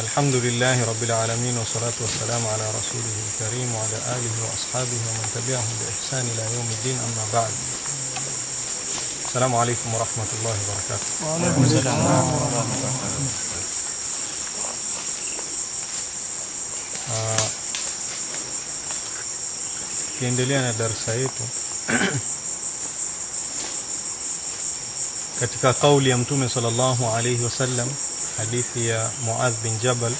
الحمد لله رب العالمين والصلاة والسلام على رسوله الكريم وعلى آله وأصحابه ومن تبعهم بإحسان إلى يوم الدين أما بعد. السلام عليكم ورحمة الله وبركاته. وعليكم السلام ورحمة الله tukiendelea na darsa yetu. Katika kauli ya mtume sallallahu alayhi wasallam hadithi ya Muadh bin Jabal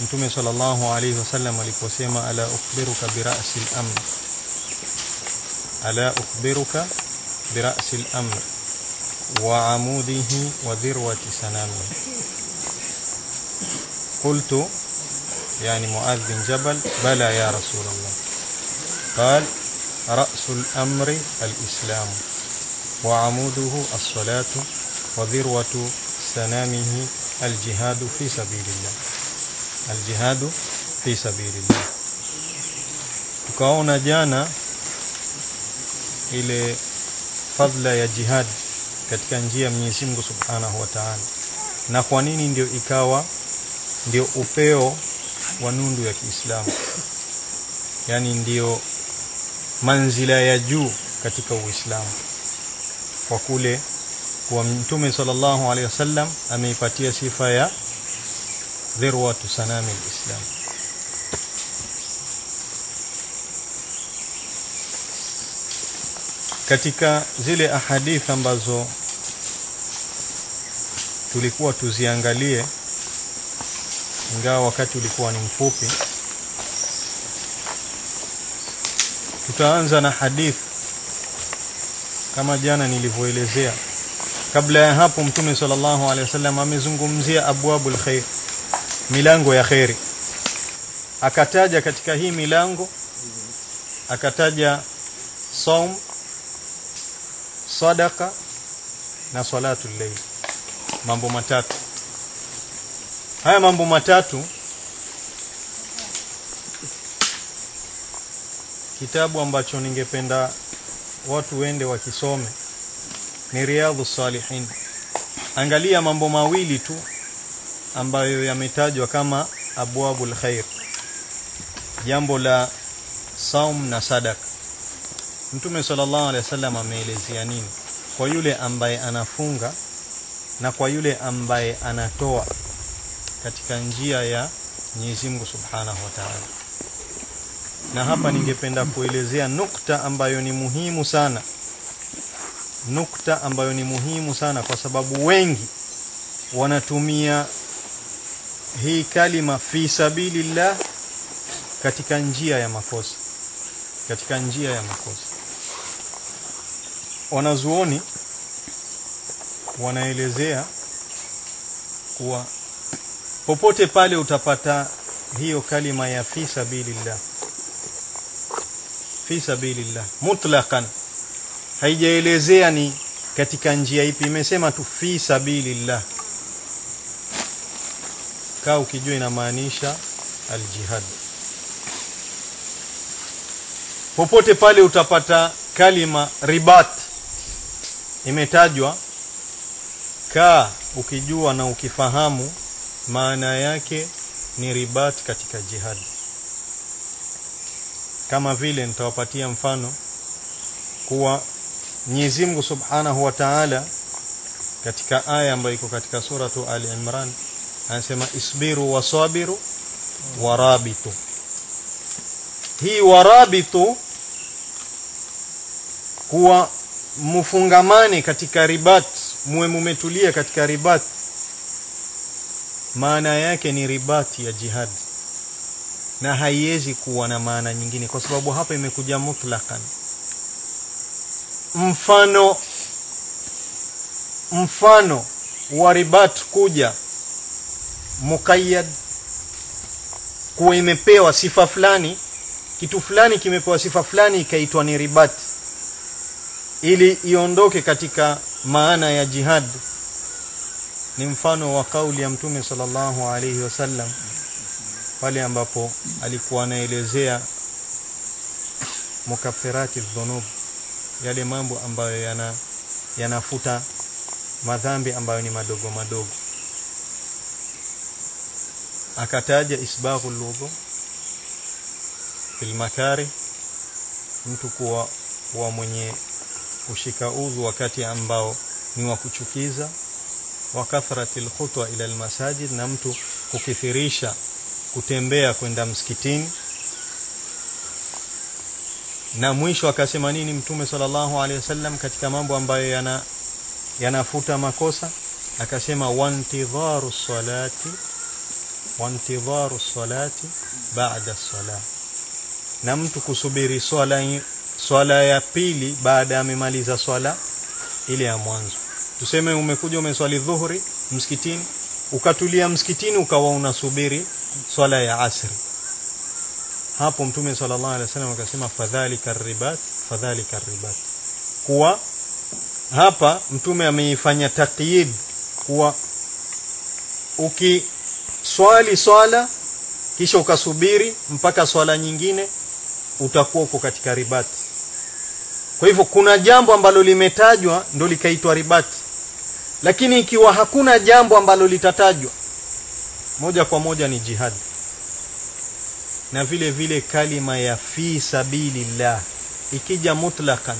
mtume sallallahu alayhi wasallam aliposema ala ukhbiruka bira'si al-amr ala ukhbiruka bira'si al-amr wa amudihi wa dhirwati sanamihi qultu يعني معاذ بن جبل بلى يا رسول الله قال رأس الأمر الإسلام وعموده الصلاة وذروة sanamihi aljihadu fi sabilillah. في سبيل الله tukaona jana ile fadla ya jihad katika njia ya Mwenyezi Mungu Subhanahu wa Ta'ala. Na kwa nini ndio ikawa ndio upeo wa nundu ya Kiislamu? Yani ndio manzila ya juu katika Uislamu. Kwa kule kwa Mtume sallallahu alaihi wasallam ameipatia sifa ya dhirwatu sanami alislam. Katika zile ahadith ambazo tulikuwa tuziangalie ingawa wakati ulikuwa ni mfupi tutaanza na hadith kama jana nilivyoelezea kabla ya hapo mtume sallallahu alaihi wasallam amezungumzia abwabul khair milango ya khairi akataja katika hii milango akataja saum sadaka na salatu layl. Mambo matatu. Haya mambo matatu kitabu ambacho ningependa watu wende wakisome ni riadhu salihin angalia mambo mawili tu ambayo yametajwa kama abwabul khair jambo la saum na sadaka mtume sallallahu alaihi wasallam ameelezea nini kwa yule ambaye anafunga na kwa yule ambaye anatoa katika njia ya Mwenyezi Mungu Subhanahu wa Ta'ala. Na hapa ningependa kuelezea nukta ambayo ni muhimu sana. Nukta ambayo ni muhimu sana kwa sababu wengi wanatumia hii kalima fi sabilillah katika njia ya makosa. Katika njia ya makosa. Wanazuoni wanaelezea kuwa popote pale utapata hiyo kalima ya fi sabilillah fi sabilillah mutlaqan haijaelezea ni katika njia ipi imesema tu fi sabilillah. Ka ukijua inamaanisha aljihad. Popote pale utapata kalima ribat. Imetajwa kaa ukijua na ukifahamu maana yake ni ribat katika jihad. Kama vile nitawapatia mfano kuwa Mwenyezi Mungu Subhanahu wa Ta'ala katika aya ambayo iko katika suratu Ali Imran anasema isbiru wasabiru warabitu hii warabitu kuwa mfungamane katika ribat muwe mumetulia katika ribat. Maana yake ni ribati ya jihad. Na haiwezi kuwa na maana nyingine kwa sababu hapa imekuja mutlaqan mfano mfano wa ribat kuja mukayyad kuwa imepewa sifa fulani kitu fulani kimepewa sifa fulani ikaitwa ni ribat. Ili iondoke katika maana ya jihad. Ni mfano wa kauli ya mtume sallallahu alayhi wasallam pale ambapo alikuwa anaelezea mukaffirati dhunub yale mambo ambayo yana yanafuta madhambi ambayo ni madogo madogo. Akataja isbahu lwudhu fil makari mtu kuwa wa mwenye kushika udhu wakati ambao ni wa kuchukiza. Wa kathrati lkhutwa ila almasajid na mtu kukithirisha kutembea kwenda msikitini na mwisho akasema nini mtume sallallahu alaihi wasallam katika mambo ambayo yana yanafuta makosa? Akasema wantidharu salati wantidharu salati baada sala na mtu kusubiri swala swala ya pili baada amemaliza swala ile ya mwanzo. Tuseme umekuja umeswali dhuhuri msikitini ukatulia msikitini ukawa unasubiri swala ya asri hapo mtume sallallahu alaihi wasallam akasema fadhalika ribat fadhalika ribat. Kuwa hapa mtume ameifanya taqyid kuwa ukiswali swala kisha ukasubiri mpaka swala nyingine utakuwa uko katika ribati kwa hivyo kuna jambo ambalo limetajwa ndo likaitwa ribati lakini ikiwa hakuna jambo ambalo litatajwa moja kwa moja ni jihad na vile vile kalima ya fi sabilillah ikija mutlakan.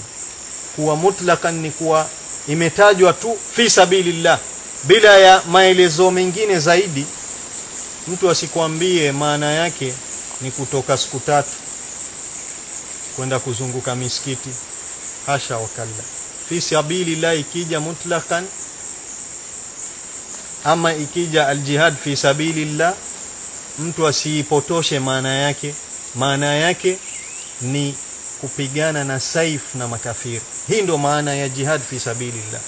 Kuwa mutlakan ni kuwa imetajwa tu fi sabilillah bila ya maelezo mengine zaidi. Mtu asikwambie maana yake ni kutoka siku tatu kwenda kuzunguka misikiti. Hasha wakalla. Fi sabilillah ikija mutlakan ama ikija aljihad fi sabilillah mtu asiipotoshe maana yake maana yake ni kupigana na saif na makafiri hii ndo maana ya jihad fi sabilillah.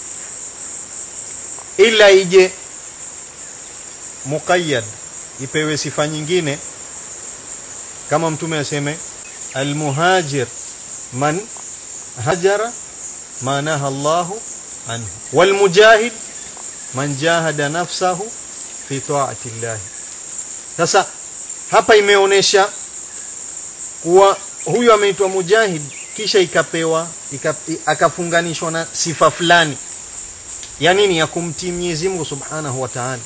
Ila ije muqayyad ipewe sifa nyingine kama mtume aseme almuhajir man hajara manaha Allahu anhu. Walmujahid man jahada nafsahu fi ta'ati Allah sasa hapa imeonesha kuwa huyu ameitwa mujahid kisha ikapewa ika, akafunganishwa na sifa fulani. Ya nini? Ya kumtii Mwenyezi Mungu Subhanahu wa Ta'ala.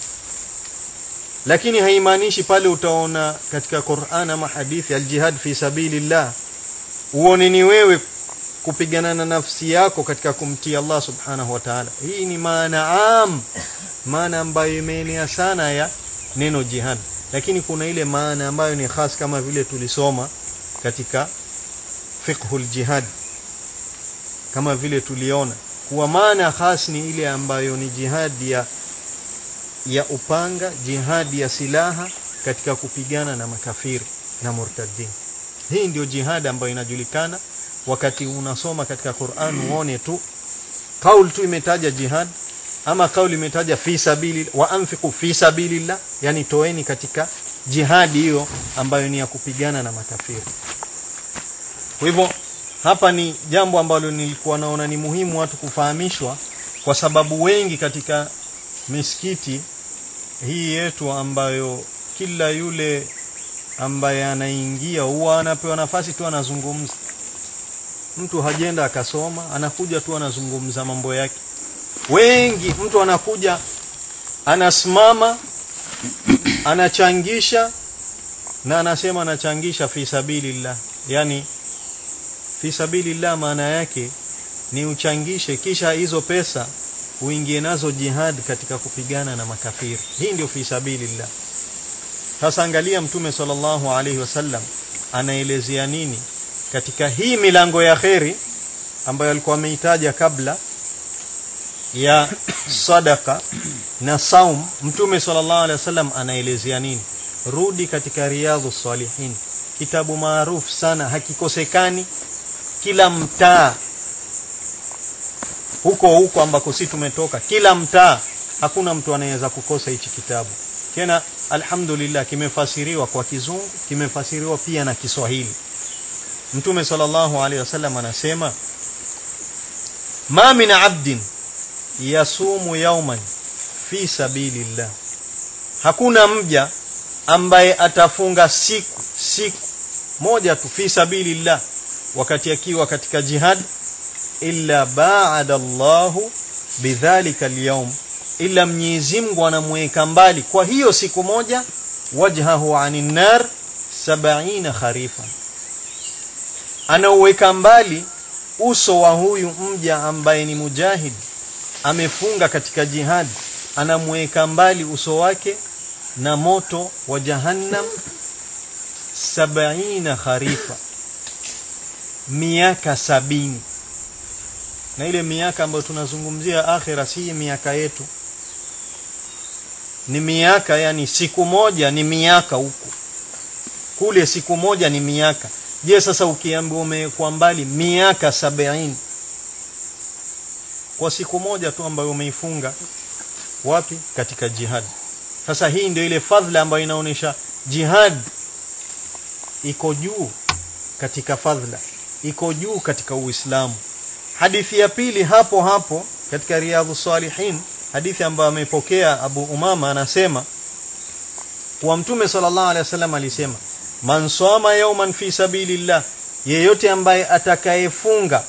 Lakini haimaanishi pale utaona katika Qur'an ama hadithi aljihad fi sabilillah uone ni wewe kupigana na nafsi yako katika kumtii Allah Subhanahu wa Ta'ala. Hii ni maana am maana ambayo imeenea sana ya neno jihad lakini kuna ile maana ambayo ni khas kama vile tulisoma katika fiqhul jihad. Kama vile tuliona kuwa maana khas ni ile ambayo ni jihad ya ya upanga jihad ya silaha katika kupigana na makafiri na murtadin hii ndio jihad ambayo inajulikana. Wakati unasoma katika Qur'an uone tu. Kaul tu imetaja jihad ama kauli imetaja fi sabili wa anfiqu fi sabilillah yani toeni katika jihadi hiyo ambayo ni ya kupigana na makafiri kwa hivyo hapa ni jambo ambalo nilikuwa naona ni muhimu watu kufahamishwa kwa sababu wengi katika misikiti hii yetu ambayo kila yule ambaye anaingia huwa anapewa nafasi tu anazungumza. Mtu hajenda akasoma anakuja tu anazungumza mambo yake wengi mtu anakuja anasimama anachangisha na anasema anachangisha fi sabilillah. Yani fi sabilillah maana yake ni uchangishe kisha hizo pesa uingie nazo jihad katika kupigana na makafiri. Hii ndio fi sabilillah. Sasa angalia mtume sallallahu alaihi wasallam anaelezea nini katika hii milango ya kheri ambayo alikuwa ameitaja kabla ya sadaka na saum mtume sallallahu alaihi wasallam anaelezea nini? Rudi katika riyadhus salihin. Kitabu maarufu sana hakikosekani kila mtaa. Huko huko ambako si tumetoka kila mtaa hakuna mtu anayeweza kukosa hichi kitabu. Tena alhamdulillah kimefasiriwa kwa kizungu kimefasiriwa pia na Kiswahili. Mtume sallallahu alaihi wasallam anasema ma min abdin yasumu yauman fi sabilillah. Hakuna mja ambaye atafunga siku siku moja tu fi sabilillah wakati akiwa katika jihad illa ba'ada Allahu bidhalika al-yawm illa Mwenyezi anamweka mbali. Kwa hiyo siku moja wajhahu anin nar 70 kharifa. Anauweka mbali uso wa huyu mja ambaye ni mujahid amefunga katika jihadi anamweka mbali uso wake na moto wa jahannam. 70 kharifa miaka sabini. Na ile miaka ambayo tunazungumzia akhira si miaka yetu ni miaka yani siku moja ni miaka huku. Kule siku moja ni miaka. Je sasa ukiambiwa umekuwa mbali miaka sabaini kwa siku moja tu ambayo umeifunga wapi? Katika jihad. Sasa hii ndio ile fadhila ambayo inaonyesha jihad iko juu katika fadhila iko juu katika uislamu. Hadithi ya pili hapo hapo katika riadhu salihin hadithi ambayo amepokea Abu Umama anasema kwa mtume sallallahu alaihi wasallam alisema man soma yawman fi sabilillah yeyote ambaye atakayefunga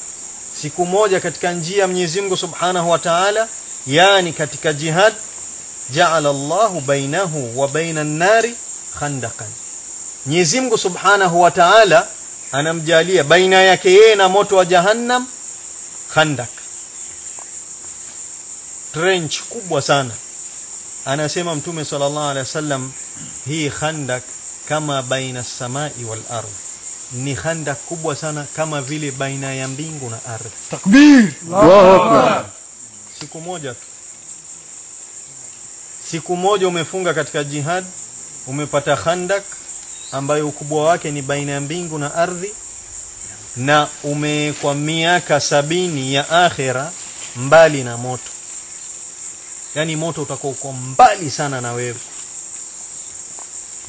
siku moja katika njia ya Mwenyezi Mungu Subhanahu wa Ta'ala yani katika jihad ja'ala Allahu bainahu wa baina an-nari khandaqan. Mwenyezi Mungu Subhanahu wa Ta'ala anamjalia baina yake yeye na moto wa jahannam khandak. Trench kubwa sana. Anasema mtume sallallahu alaihi wasallam hii khandak kama baina samai wal ardh ni handa kubwa sana kama vile baina ya mbingu na ardhi. Takbir. Allahu akbar. Siku moja tu. Siku moja umefunga katika jihad umepata handak ambayo ukubwa wake ni baina ya mbingu na ardhi na ume kwa miaka sabini ya akhira mbali na moto. Yani moto utakuwa uko mbali sana na wewe.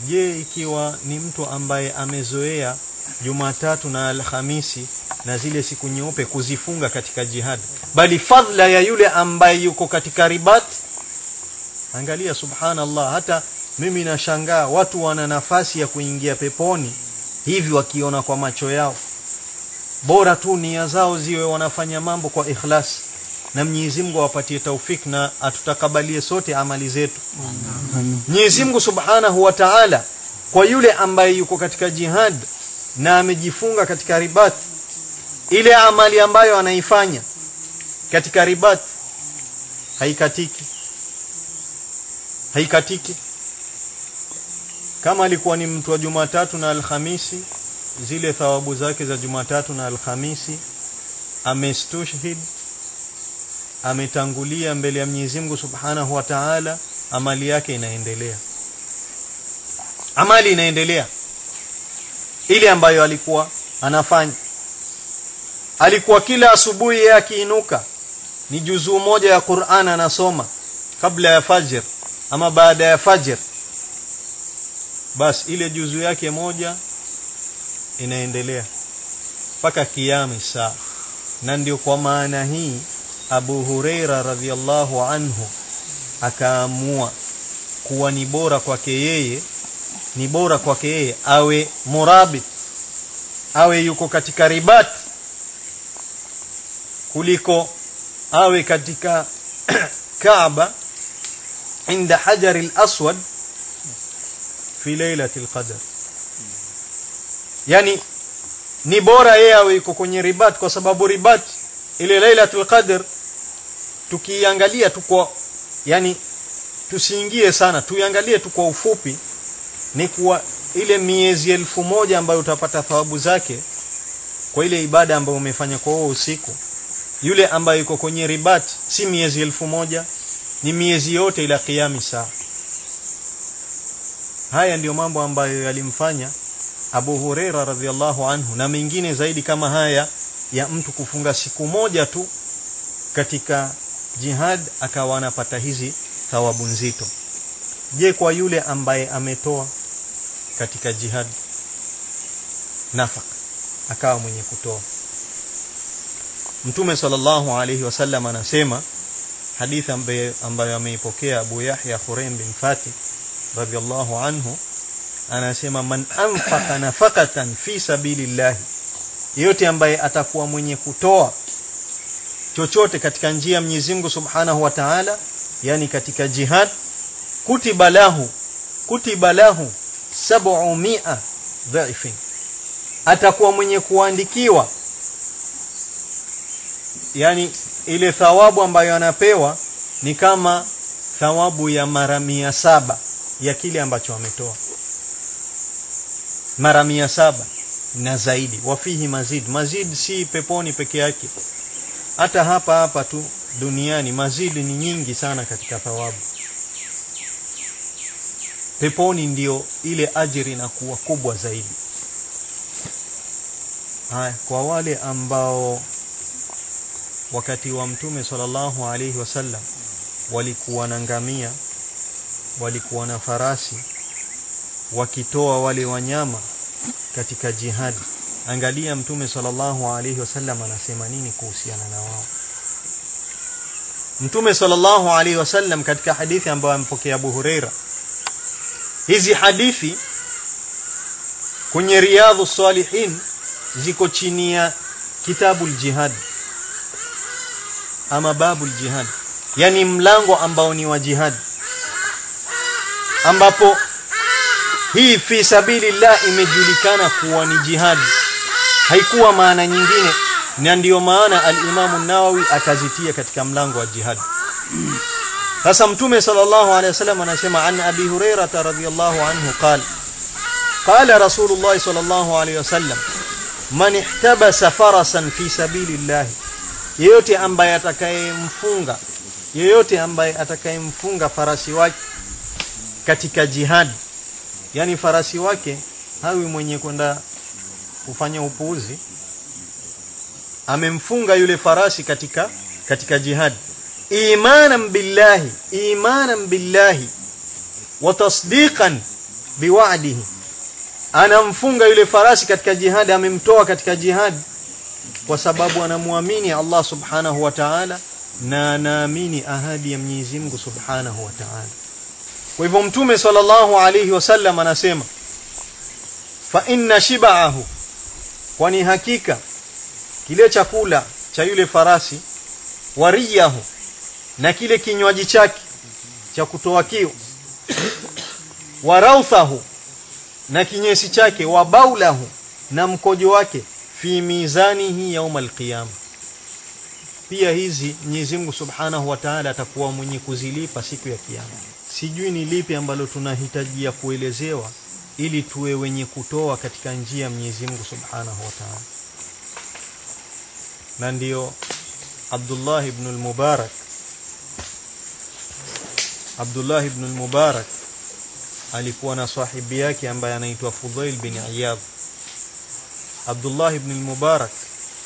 Je ikiwa ni mtu ambaye amezoea Jumatatu na Alhamisi na zile siku nyeupe kuzifunga katika jihad. Bali fadhila ya yule ambaye yuko katika ribat angalia subhanallah hata mimi nashangaa watu wana nafasi ya kuingia peponi hivi wakiona kwa macho yao. Bora tu nia zao ziwe wanafanya mambo kwa ikhlas na Mwenyezi Mungu awapatie taufik na atutakabalie sote amali zetu. Mwenyezi Mungu Subhanahu wa Ta'ala kwa yule ambaye yuko katika jihad na amejifunga katika ribat. Ile amali ambayo anaifanya katika ribat haikatiki. Haikatiki. Kama alikuwa ni mtu wa Jumatatu na Alhamisi zile thawabu zake za Jumatatu na Alhamisi amestushhid ametangulia mbele ya Mwenyezi Mungu Subhanahu wa Ta'ala amali yake inaendelea. Amali inaendelea ile ambayo alikuwa anafanya. Alikuwa kila asubuhi akiinuka. Ni juzuu moja ya Qur'an anasoma kabla ya fajr ama baada ya fajr. Basi ile juzu yake moja inaendelea mpaka kiyama saa. Na ndio kwa maana hii Abu Huraira radhiallahu anhu akaamua kuwa ni bora kwake yeye ni bora kwake yeye awe murabit awe yuko katika ribat kuliko awe katika Kaaba inda hajar al-aswad fi lailatul qadr yani ni bora yeye awe yuko kwenye ribat kwa sababu ribat ile lailatul qadr tukiangalia tu kwa yani tusiingie sana tuiangalie tu kwa ufupi ni kuwa ile miezi elfu moja ambayo utapata thawabu zake kwa ile ibada ambayo umefanya kwa huo usiku yule ambaye yuko kwenye ribat si miezi elfu moja ni miezi yote ila kiyami saa. Haya ndiyo mambo ambayo yalimfanya Abu Huraira radhiallahu anhu na mengine zaidi kama haya ya mtu kufunga siku moja tu katika jihad akawa anapata hizi thawabu nzito. Je kwa yule ambaye ametoa katika jihad. Nafaka. Akawa mwenye kutoa. Mtume sallallahu alayhi wasallam anasema hadithi ambayo, ameipokea Abu Yahya Khuraim bin Fatih radhiyallahu anhu anasema man anfaqa nafaqatan fi sabilillah yote ambaye atakuwa mwenye kutoa chochote katika njia ya Mwenyezi Mungu Subhanahu wa Ta'ala yani katika jihad kutiba lahu kutiba lahu sab'u mi'a dhaifin. Atakuwa mwenye kuandikiwa. Yani ile thawabu ambayo anapewa ni kama thawabu ya mara mia saba ya kile ambacho ametoa. Mara mia saba na zaidi. Wafihi mazid. Mazid si peponi peke yake. Hata hapa hapa tu duniani mazidi ni nyingi sana katika thawabu peponi ndio ile ajiri inakuwa kubwa zaidi. Haya kwa wale ambao wakati wa mtume sallallahu alaihi wasallam walikuwa na ngamia walikuwa na farasi wakitoa wale wanyama katika jihadi. Angalia mtume sallallahu alaihi wasallam anasema nini kuhusiana na wao. Mtume sallallahu alaihi wasallam katika hadithi ambayo amepokea Abu Huraira hizi hadithi kwenye riadhu salihin ziko chini ya kitabu jihad ama babu jihad. Yani mlango ambao ni wa jihad. Ambapo hii fi sabilillah imejulikana kuwa ni jihad. Haikuwa maana nyingine. Na ndiyo maana al-Imam nawawi akazitia katika mlango wa jihad sasa mtume sallallahu alaihi wasallam anasema an abi hurairah radhiyallahu anhu qala qala rasulullah sallallahu alaihi wasallam man ihtabasa farasan fi sabilillah. Yeyote ambaye atakayemfunga yeyote ambaye atakayemfunga farasi wake katika jihad yani farasi wake hawi mwenye kwenda kufanya upuuzi amemfunga yule farasi katika katika jihad imanan billahi imanan billahi wa tasdiqan biwa'dihi. Anamfunga yule farasi katika jihad amemtoa katika jihad kwa sababu anamwamini Allah subhanahu wa ta'ala na anaamini ahadi ya Mwenyezi Mungu subhanahu wa ta'ala. Kwa hivyo mtume sallallahu alayhi wasallam anasema fa inna shiba'ahu kwani hakika kile chakula cha yule farasi wariyahu na kile kinywaji chake cha kutoa kiu. Warauthahu na kinyesi chake. Wabaulahu na mkojo wake. Fi mizanihi yaumal qiyama pia hizi Mwenyezi Mungu Subhanahu wa Ta'ala atakuwa mwenye kuzilipa siku ya kiyama. Sijui ni lipi ambalo tunahitaji ya kuelezewa ili tuwe wenye kutoa katika njia ya Mwenyezi Mungu Subhanahu wa Ta'ala. Na ndio Abdullah ibn al-Mubarak Abdullah ibn al-Mubarak alikuwa na sahibi yake ambaye anaitwa Fudail bin Iyad. Abdullah ibn al-Mubarak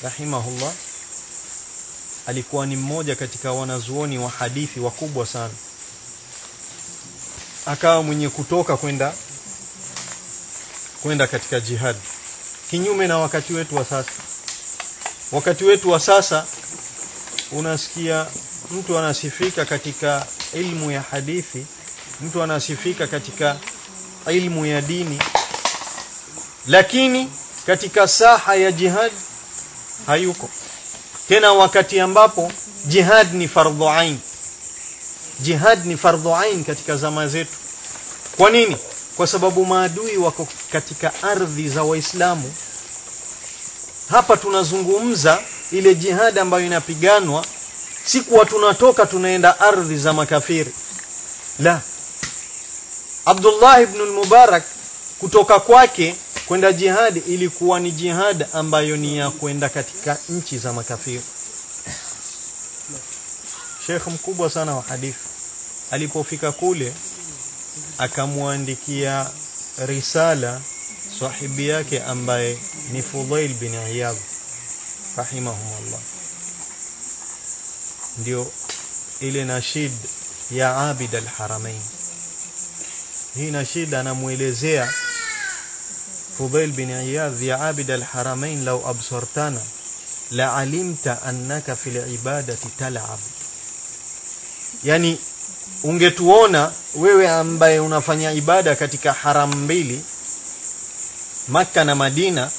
rahimahullah alikuwa ni mmoja katika wanazuoni wa hadithi wakubwa sana. Akawa mwenye kutoka kwenda kwenda katika jihad. Kinyume na wakati wetu wa sasa. Wakati wetu wa sasa unasikia mtu anasifika katika ilmu ya hadithi mtu anasifika katika ilmu ya dini lakini katika saha ya jihad hayuko. Tena wakati ambapo jihad ni fardhu ain. Jihad ni fardhu ain katika zama zetu. Kwa nini? Kwa sababu maadui wako katika ardhi za waislamu. Hapa tunazungumza ile jihad ambayo inapiganwa si kuwa tunatoka tunaenda ardhi za makafiri. La. Abdullah ibn al-Mubarak kutoka kwake kwenda jihad ilikuwa ni jihad ambayo ni ya kwenda katika nchi za makafiri. Sheikh mkubwa sana wa hadithi alipofika kule akamwandikia risala sahibi yake ambaye ni Fudail bin Iyad rahimahumullah ndio ile nashid ya Abid alharamain. Hii nashid anamuelezea Fudail bin Iyad ya Abid al-Haramain law absartana la alimta annaka fil ibadati tal'ab yani ungetuona wewe ambaye unafanya ibada katika haram mbili Makka na Madina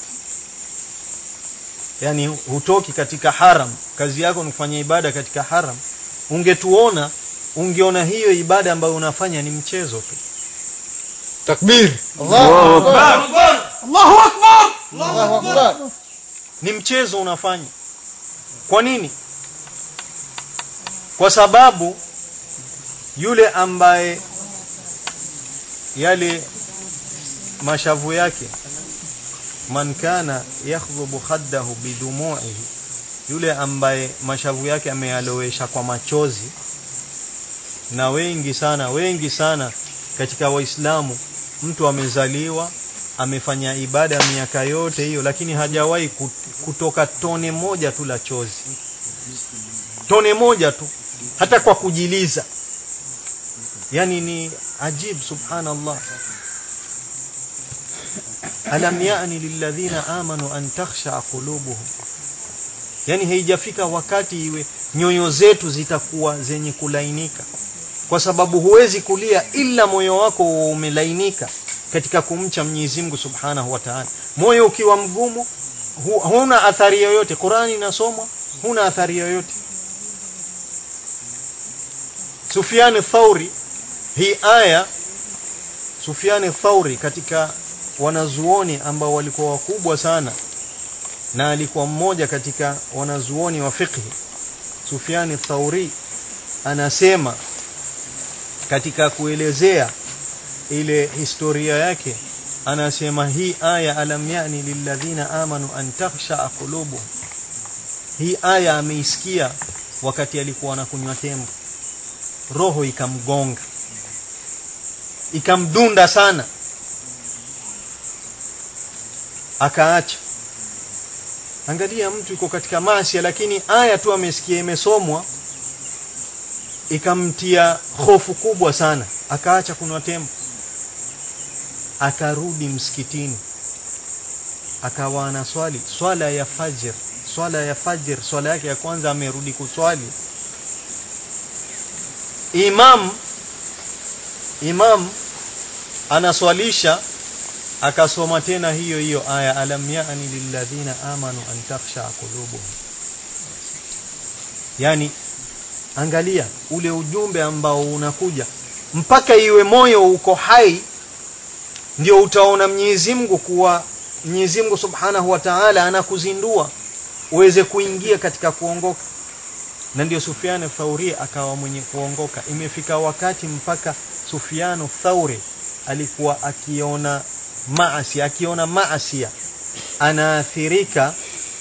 yani hutoki katika haram. Kazi yako ni kufanya ibada katika haram. Ungetuona ungeona hiyo ibada ambayo unafanya ni mchezo tu. Takbir. Allahu akbar. Allahu akbar. Allahu akbar. Ni mchezo unafanya. Kwa nini? Kwa sababu yule ambaye yale mashavu yake man kana yakhdhubu khaddahu bidumu'ihi yule ambaye mashavu yake ameyalowesha kwa machozi. Na wengi sana wengi sana katika waislamu mtu amezaliwa amefanya ibada miaka yote hiyo lakini hajawahi kutoka tone moja tu la chozi. Tone moja tu hata kwa kujiliza. Yani ni ajib subhanallah alam yani lilladhina amanu an takhsha qulubuhum. Yani haijafika wakati iwe nyoyo zetu zitakuwa zenye kulainika. Kwa sababu huwezi kulia ila moyo wako umelainika katika kumcha Mwenyezi Mungu Subhanahu wa Ta'ala. Moyo ukiwa mgumu hu, huna athari yoyote. Qur'ani inasomwa huna athari yoyote. Sufyan Thauri hii aya Sufyan Thauri katika wanazuoni ambao walikuwa wakubwa sana. Na alikuwa mmoja katika wanazuoni wa fiqh. Sufyan Thauri anasema katika kuelezea ile historia yake anasema hii aya alam yani lilladhina amanu an takhsha qulubuhum. Hii aya ameisikia wakati alikuwa anakunywa tembo roho ikamgonga. Ikamdunda sana akaacha. Angalia mtu yuko katika maasi lakini aya tu amesikia imesomwa ikamtia hofu kubwa sana. Akaacha kunywa tembo akarudi msikitini akawa anaswali swala ya fajr swala ya fajr swala yake ya kwanza amerudi kuswali. Imam imam anaswalisha akasoma tena hiyo hiyo aya alam yani lilladhina amanu an takhsha qulubuhum. Yani angalia ule ujumbe ambao unakuja. Mpaka iwe moyo uko hai ndio utaona Mwenyezi Mungu kuwa Mwenyezi Mungu Subhanahu wa Ta'ala anakuzindua uweze kuingia katika kuongoka. Na ndio Sufiano Thauri akawa mwenye kuongoka. Imefika wakati mpaka Sufiano Thauri alikuwa akiona maasi. Akiona maasi anaathirika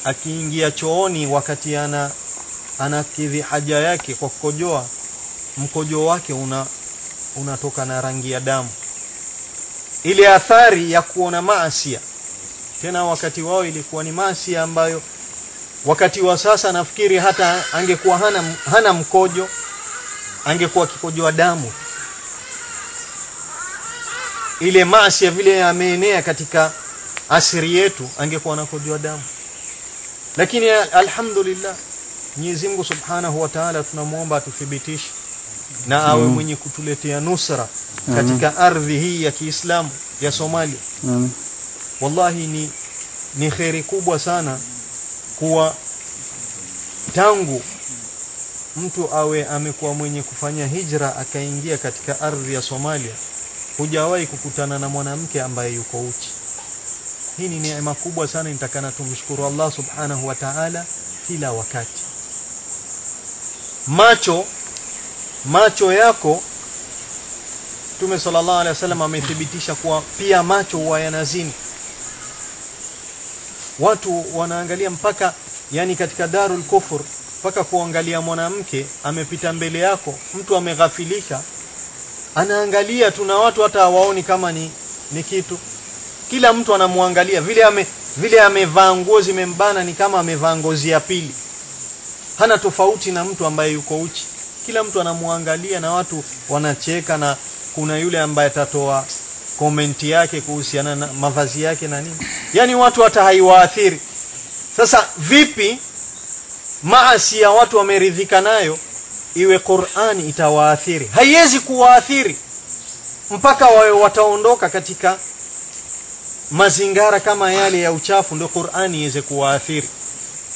akiingia chooni wakati ana anakidhi haja yake kwa kukojoa mkojo wake una unatoka na rangi ya damu. Ile athari ya kuona maasi. tena wakati wao ilikuwa ni maasi ambayo wakati wa sasa nafikiri hata angekuwa hana, hana mkojo angekuwa kikojoa damu ile maasia vile yameenea katika asiri yetu angekuwa anakojua damu lakini alhamdulillah Mwenyezi Mungu Subhanahu wa Ta'ala tunamuomba atuthibitishe na awe mwenye kutuletea nusra katika ardhi hii ya Kiislamu ya Somalia. Amin. Wallahi ni ni kheri kubwa sana kuwa tangu mtu awe amekuwa mwenye kufanya hijra akaingia katika ardhi ya Somalia hujawahi kukutana na mwanamke ambaye yuko uchi. Hii ni neema kubwa sana nitakana tumshukuru Allah Subhanahu wa Ta'ala kila wakati. Macho macho yako Mtume sallallahu alaihi wasallam amethibitisha kuwa pia macho huwa yanazini. Watu wanaangalia mpaka yani katika darul kufur mpaka kuangalia mwanamke amepita mbele yako, mtu ameghafilika, anaangalia tuna watu hata hawaoni kama ni ni kitu. Kila mtu anamwangalia vile ame vile amevaa nguo zimembana, ni kama amevaa ngozi ya pili. Hana tofauti na mtu ambaye yuko uchi. Kila mtu anamwangalia na watu wanacheka na kuna yule ambaye atatoa komenti yake kuhusiana na mavazi yake na nini. yani watu hata haiwaathiri. Sasa vipi maasi ya watu wameridhika nayo iwe Qur'ani itawaathiri? Haiwezi kuwaathiri mpaka wawe wataondoka katika mazingara kama yale ya uchafu ndio Qur'ani iweze kuwaathiri.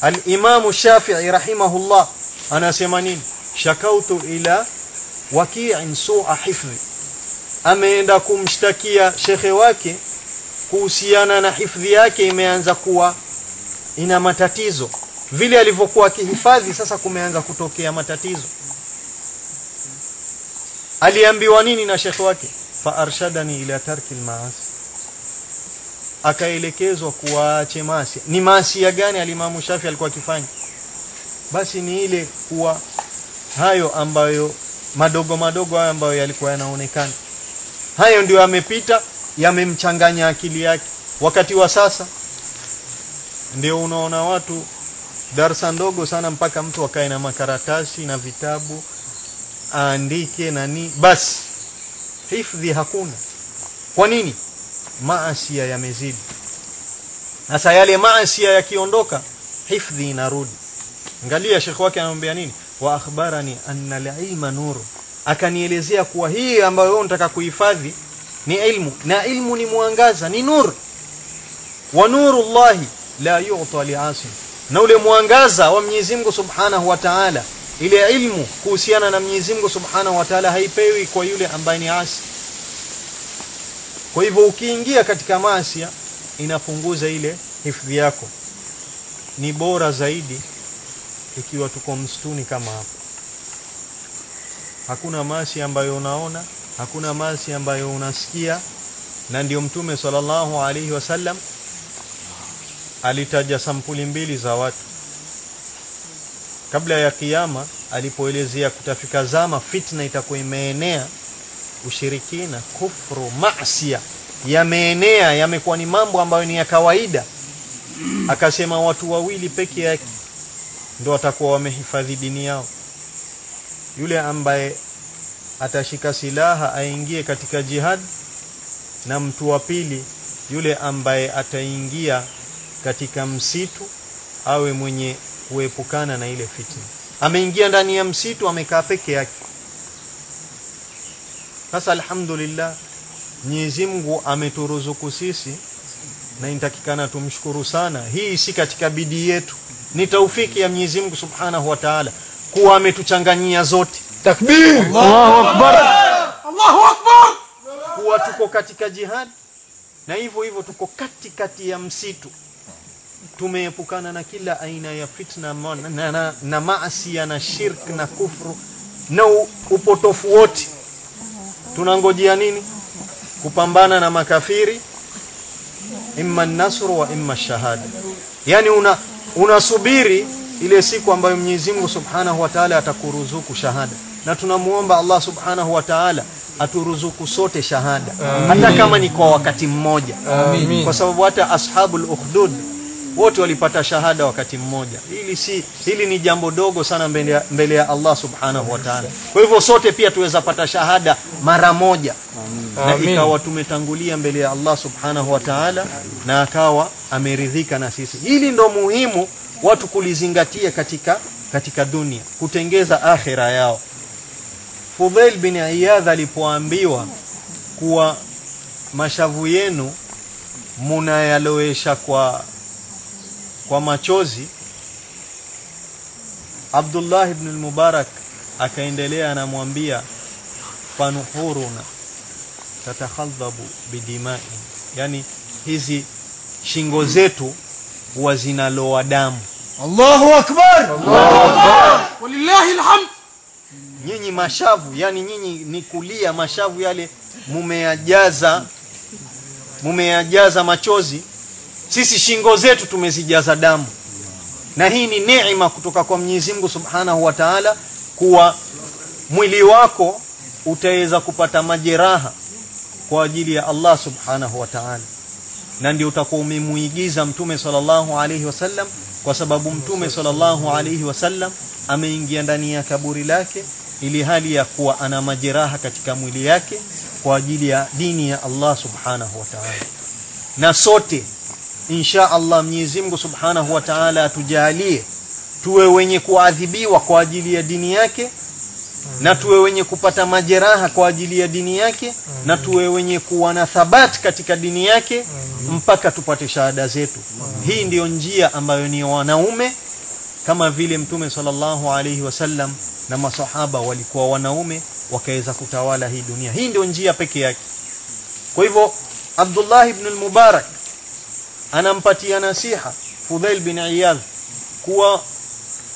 Al-Imam Shafi'i rahimahullah anasema nini? Shakautu ila waki'in su'a hifdhi ameenda kumshtakia shekhe wake kuhusiana na hifdhi yake imeanza kuwa ina matatizo vile alivyokuwa kihifadhi sasa kumeanza kutokea matatizo aliambiwa nini na shekhi wake? Fa arshadani ila tarki almaasi. Akaelekezwa kuwaache maasi ni maasi gani alimamu shafi alikuwa akifanya? Basi ni ile kuwa hayo ambayo madogo madogo hayo ambayo yalikuwa yanaonekana. Hayo ndio yamepita yamemchanganya akili yake. Wakati wa sasa ndio unaona watu darsa ndogo sana mpaka mtu akae na makaratasi na vitabu aandike nani? Basi hifdhi hakuna. Kwa nini? Maasia yamezidi. Sasa yale maasia yakiondoka hifdhi inarudi. Angalia shekhi wake anamwambia nini? Wa akhbarani anna alilma nuru. Akanielezea kuwa hii ambayo wewe unataka kuhifadhi ni ilmu na ilmu ni mwangaza ni nur wa nuru nurullahi la yu'ta li'asim na ule mwangaza wa Mwenyezi Mungu Subhanahu wa Ta'ala ile ilmu kuhusiana na Mwenyezi Mungu Subhanahu wa Ta'ala haipewi kwa yule ambaye ni asi. Kwa hivyo ukiingia katika maasi inapunguza ile hifadhi yako. Ni bora zaidi ikiwa tuko msituni kama hapa. Hakuna maasi ambayo unaona hakuna maasi ambayo unasikia. Na ndiyo mtume sallallahu alaihi wasallam alitaja sampuli mbili za watu kabla ya kiyama alipoelezea kutafika zama fitna itakuwa imeenea ushirikina kufru masia yameenea yamekuwa ni mambo ambayo ni ya kawaida. Akasema watu wawili peke yake ndo watakuwa wamehifadhi dini yao. Yule ambaye atashika silaha aingie katika jihad na mtu wa pili yule ambaye ataingia katika msitu awe mwenye kuepukana na ile fitna ameingia ndani ya msitu amekaa peke yake. Sasa alhamdulillah Mwenyezi Mungu ameturuzuku sisi na inatakikana tumshukuru sana. Hii si katika bidii yetu. Ni taufiki ya Mwenyezi Mungu Subhanahu wa Ta'ala kuwa ametuchanganyia zote. Takbir! Allahu Akbar. Allahu akbar! Kuwa tuko katika jihad. Na hivyo hivyo tuko katikati ya msitu tumeepukana na kila aina ya fitna na, na, na maasi na shirk na kufru na upotofu wote. Tunangojea nini? Kupambana na makafiri imma nasru wa imma shahada. Yani una unasubiri ile siku ambayo Mwenyezi Mungu Subhanahu wa Ta'ala atakuruzuku shahada. Na tunamuomba Allah Subhanahu wa Ta'ala aturuzuku sote shahada. Hata kama ni kwa wakati mmoja. Amin. kwa sababu hata ashabul ukhdud wote walipata shahada wakati mmoja. Hili si hili ni jambo dogo sana mbele ya, mbele ya Allah subhanahu wa ta'ala. Kwa hivyo sote pia tuweza pata shahada mara moja. Na ikawa tumetangulia mbele ya Allah subhanahu wa ta'ala na akawa ameridhika na sisi. Hili ndo muhimu watu kulizingatia katika katika dunia kutengeza akhira yao. Fudhail bin Iyadh alipoambiwa kuwa mashavu yenu munayaloesha kwa kwa machozi Abdullah ibn al-Mubarak akaendelea anamwambia fanuhuruna tatakhadhabu bidimai. Yani hizi shingo zetu huwa zinaloa damu. Allahu akbar! Walillahi alhamd! Nyinyi mashavu yani nyinyi ni kulia mashavu yale mumeyajaza mumeyajaza machozi sisi shingo zetu tumezijaza damu. Na hii ni neema kutoka kwa Mwenyezi Mungu Subhanahu wa Ta'ala kuwa mwili wako utaweza kupata majeraha kwa ajili ya Allah Subhanahu wa Ta'ala. Na ndio utakuwa umemuigiza mtume sallallahu alayhi wasallam kwa sababu mtume sallallahu alayhi wasallam ameingia ndani ya kaburi lake ili hali ya kuwa ana majeraha katika mwili yake kwa ajili ya dini ya Allah subhanahu wa ta'ala. Na sote insha Allah Mwenyezi Mungu subhanahu wa ta'ala atujalie tuwe wenye kuadhibiwa kwa ajili ya dini yake na tuwe wenye kupata majeraha kwa ajili ya dini yake na tuwe wenye kuwa na thabati katika dini yake mpaka tupate shahada zetu. Hii ndiyo njia ambayo ni wanaume kama vile mtume sallallahu alaihi wasallam na masahaba walikuwa wanaume wakaweza kutawala hii dunia. Hii ndio njia peke yake. Kwa hivyo Abdullah ibn al-Mubarak anampatia nasiha Fudhail bin Iyadh kuwa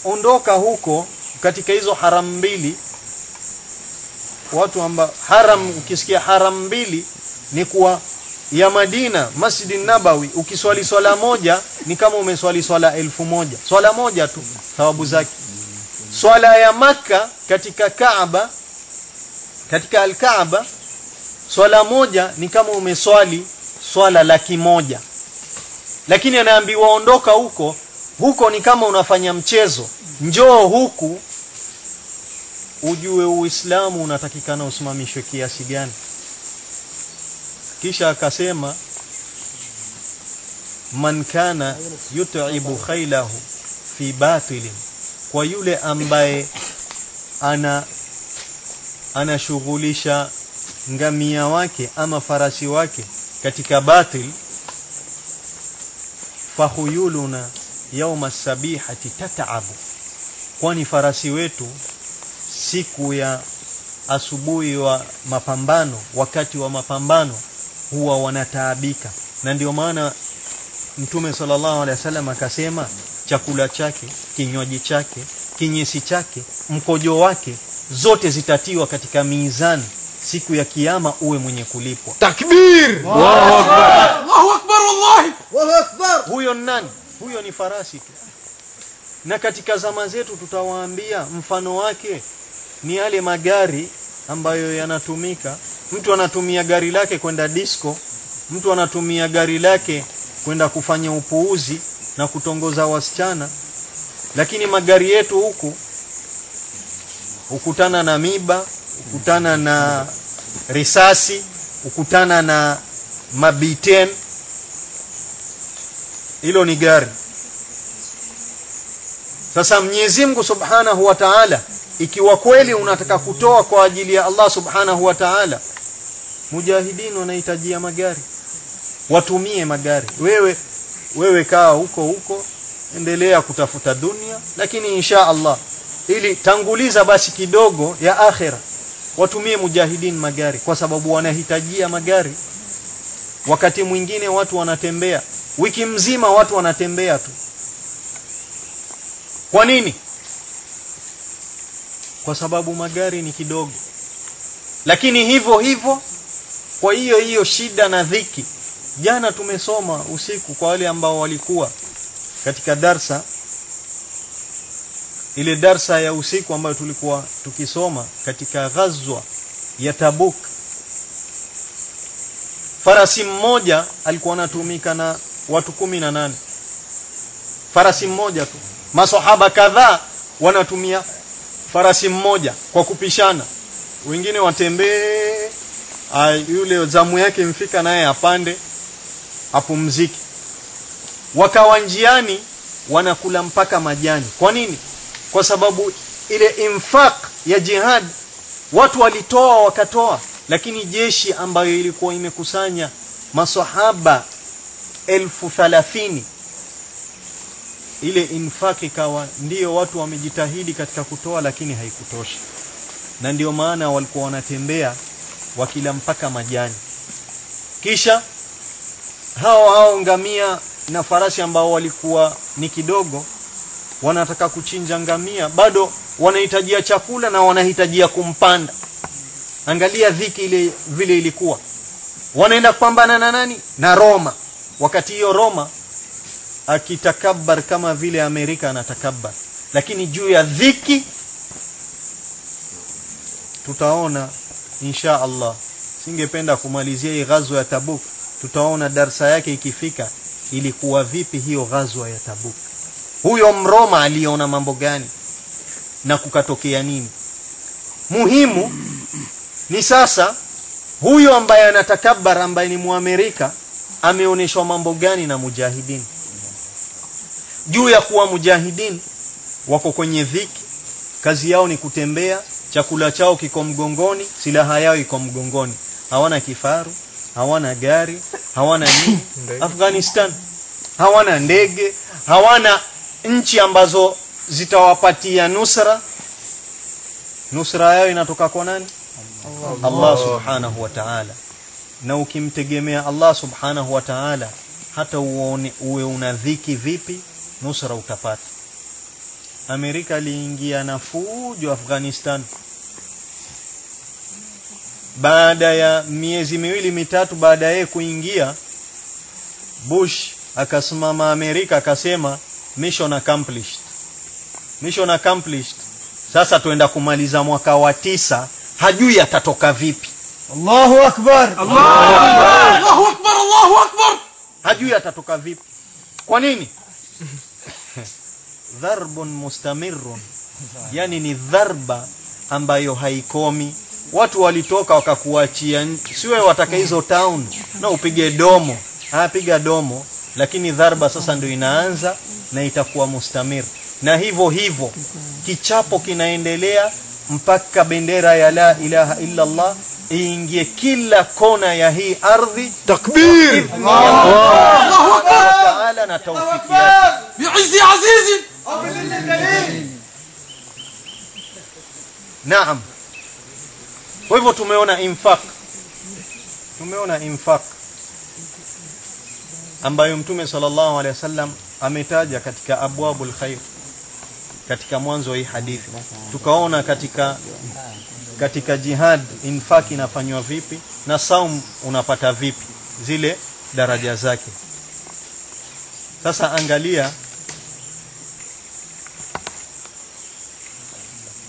ondoka huko katika hizo haram mbili. Watu amba haram ukisikia haram mbili ni kuwa ya Madina Masjid Nabawi ukiswali swala moja ni kama umeswali swala elfu moja. Swala moja tu thawabu zake. Swala ya maka katika Kaaba katika Al-Kaaba swala moja ni kama umeswali swala laki moja lakini anaambiwa ondoka huko. Huko ni kama unafanya mchezo. Njoo huku. Ujue uislamu unatakikana usimamishwe kiasi gani. Kisha akasema man kana yut'ibu khailahu fi batilin. Kwa yule ambaye ana anashughulisha ngamia wake ama farasi wake katika batil fahuyuluna yauma sabihati tataabu. Kwani farasi wetu siku ya asubuhi wa mapambano wakati wa mapambano huwa wanataabika. Na ndio maana mtume sallallahu alaihi wasallam akasema chakula chake kinywaji chake kinyesi chake mkojo wake zote zitatiwa katika mizani siku ya kiyama uwe mwenye kulipwa. Takbir! Allahu akbar! Wallahi! Huyo ni nani? Huyo ni farasi tu. Na katika zama zetu tutawaambia mfano wake ni yale magari ambayo yanatumika. Mtu anatumia gari lake kwenda disco mtu anatumia gari lake kwenda kufanya upuuzi na kutongoza wasichana. Lakini magari yetu huku ukutana na miba hukutana na risasi ukutana na mabiten. Hilo ni gari. Sasa Mwenyezi Mungu Subhanahu wa Ta'ala ikiwa kweli unataka kutoa kwa ajili ya Allah Subhanahu wa Ta'ala mujahidin wanahitajia magari. Watumie magari. Wewe wewe kaa huko huko endelea kutafuta dunia lakini insha Allah ili tanguliza basi kidogo ya akhira watumie mujahidin magari kwa sababu wanahitajia magari. Wakati mwingine watu wanatembea. Wiki mzima watu wanatembea tu. Kwa nini? Kwa sababu magari ni kidogo. Lakini hivyo hivyo kwa hiyo hiyo shida na dhiki. Jana tumesoma usiku kwa wale ambao walikuwa katika darsa ile darsa ya usiku ambayo tulikuwa tukisoma katika ghazwa ya Tabuk. Farasi mmoja alikuwa anatumika na watu kumi na nane. Farasi mmoja tu. Masahaba kadhaa wanatumia farasi mmoja kwa kupishana. Wengine watembee yule zamu yake mfika naye apande apumzike. Wakawa njiani wanakula mpaka majani. Kwa nini kwa sababu ile infaq ya jihad watu walitoa wakatoa. Lakini jeshi ambayo ilikuwa imekusanya masahaba elfu thalathini ile infaq ikawa ndiyo watu wamejitahidi katika kutoa lakini haikutoshi na ndiyo maana walikuwa wanatembea wakila mpaka majani. Kisha hao hao ngamia na farasi ambao walikuwa ni kidogo wanataka kuchinja ngamia bado wanahitajia chakula na wanahitajia kumpanda. Angalia dhiki ile vile ilikuwa. Wanaenda kupambana na nani? Na Roma. Wakati hiyo Roma akitakabar kama vile Amerika anatakabar. Lakini juu ya dhiki tutaona insha Allah singependa kumalizia hii ghazwa ya Tabuk. Tutaona darsa yake ikifika ilikuwa vipi hiyo ghazwa ya Tabuk huyo mroma aliona mambo gani? Na kukatokea nini? Muhimu ni sasa huyo ambaye anatakabbar ambaye ni muamerika ameonyeshwa mambo gani na mujahidin juu ya kuwa mujahidin wako kwenye dhiki. Kazi yao ni kutembea chakula chao kiko mgongoni silaha yao iko mgongoni. Hawana kifaru hawana gari hawana nini. Afghanistan hawana ndege hawana nchi ambazo zitawapatia nusra. Nusra yao inatoka kwa nani? Allah. Allah subhanahu wa ta'ala. Na ukimtegemea Allah subhanahu wa ta'ala hata uone uwe una dhiki vipi nusra utapata. Amerika aliingia na fujo Afghanistan. Baada ya miezi miwili mitatu baada ya kuingia Bush akasimama Amerika akasema mission accomplished. Mission accomplished. Sasa tuenda kumaliza mwaka wa tisa. Hajui atatoka vipi. Allahu akbar. Allahu akbar. Allahu akbar hajui atatoka vipi. Kwa nini? Dharbun mustamirun yani ni dharba ambayo haikomi. Watu walitoka wakakuachia siwe wataka hizo town? Na upige domo. Ha, piga domo. Lakini dharba sasa ndio inaanza na itakuwa mustamir, na hivyo hivyo kichapo kinaendelea mpaka bendera ya la ilaha illa Allah iingie kila kona ya hii ardhi. Takbir! allah! Taala na tawfiki Naam. Kwa hivyo tumeona infaq. Tumeona infaq ambayo Mtume sallallahu alayhi wasallam ametaja katika abwabul khair katika mwanzo wa hii hadithi. Tukaona katika katika jihad infaki inafanywa vipi na saum unapata vipi zile daraja zake. Sasa angalia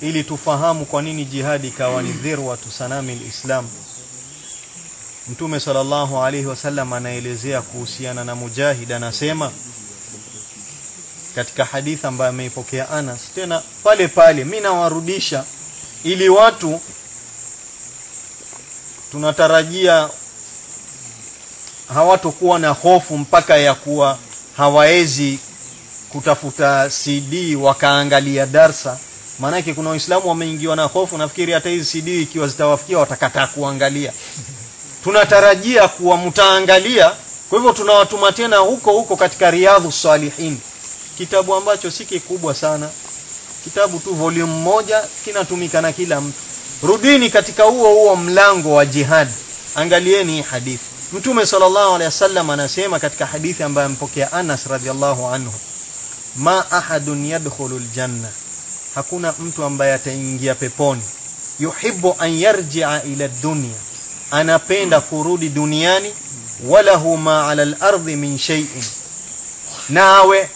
ili tufahamu kwa nini jihadi ikawa ni dhirwatu sanami lislam mtume sallallahu alaihi wasallam anaelezea kuhusiana na mujahid anasema katika hadithi ambayo ameipokea Anas. Tena pale pale mimi nawarudisha ili watu tunatarajia hawatokuwa na hofu mpaka ya kuwa hawaezi kutafuta CD wakaangalia darsa. Maanake kuna waislamu wameingiwa na hofu nafikiri hata hizi CD ikiwa zitawafikia watakataa kuangalia. Tunatarajia kuwa mtaangalia. Kwa hivyo tunawatuma tena huko huko katika riadhu salihin kitabu ambacho si kikubwa sana. Kitabu tu volume moja kinatumika na kila mtu. Rudini katika huo huo mlango wa jihad. Angalieni hii hadithi. Mtume sallallahu alaihi wasallam anasema katika hadithi ambayo ampokea Anas radhiallahu anhu ma ahadun yadkhulu aljanna. Hakuna mtu ambaye ataingia peponi. Yuhibbu an yarji'a ila dunya anapenda kurudi duniani. Wala huma ala al-ardi min shay'in. Nawe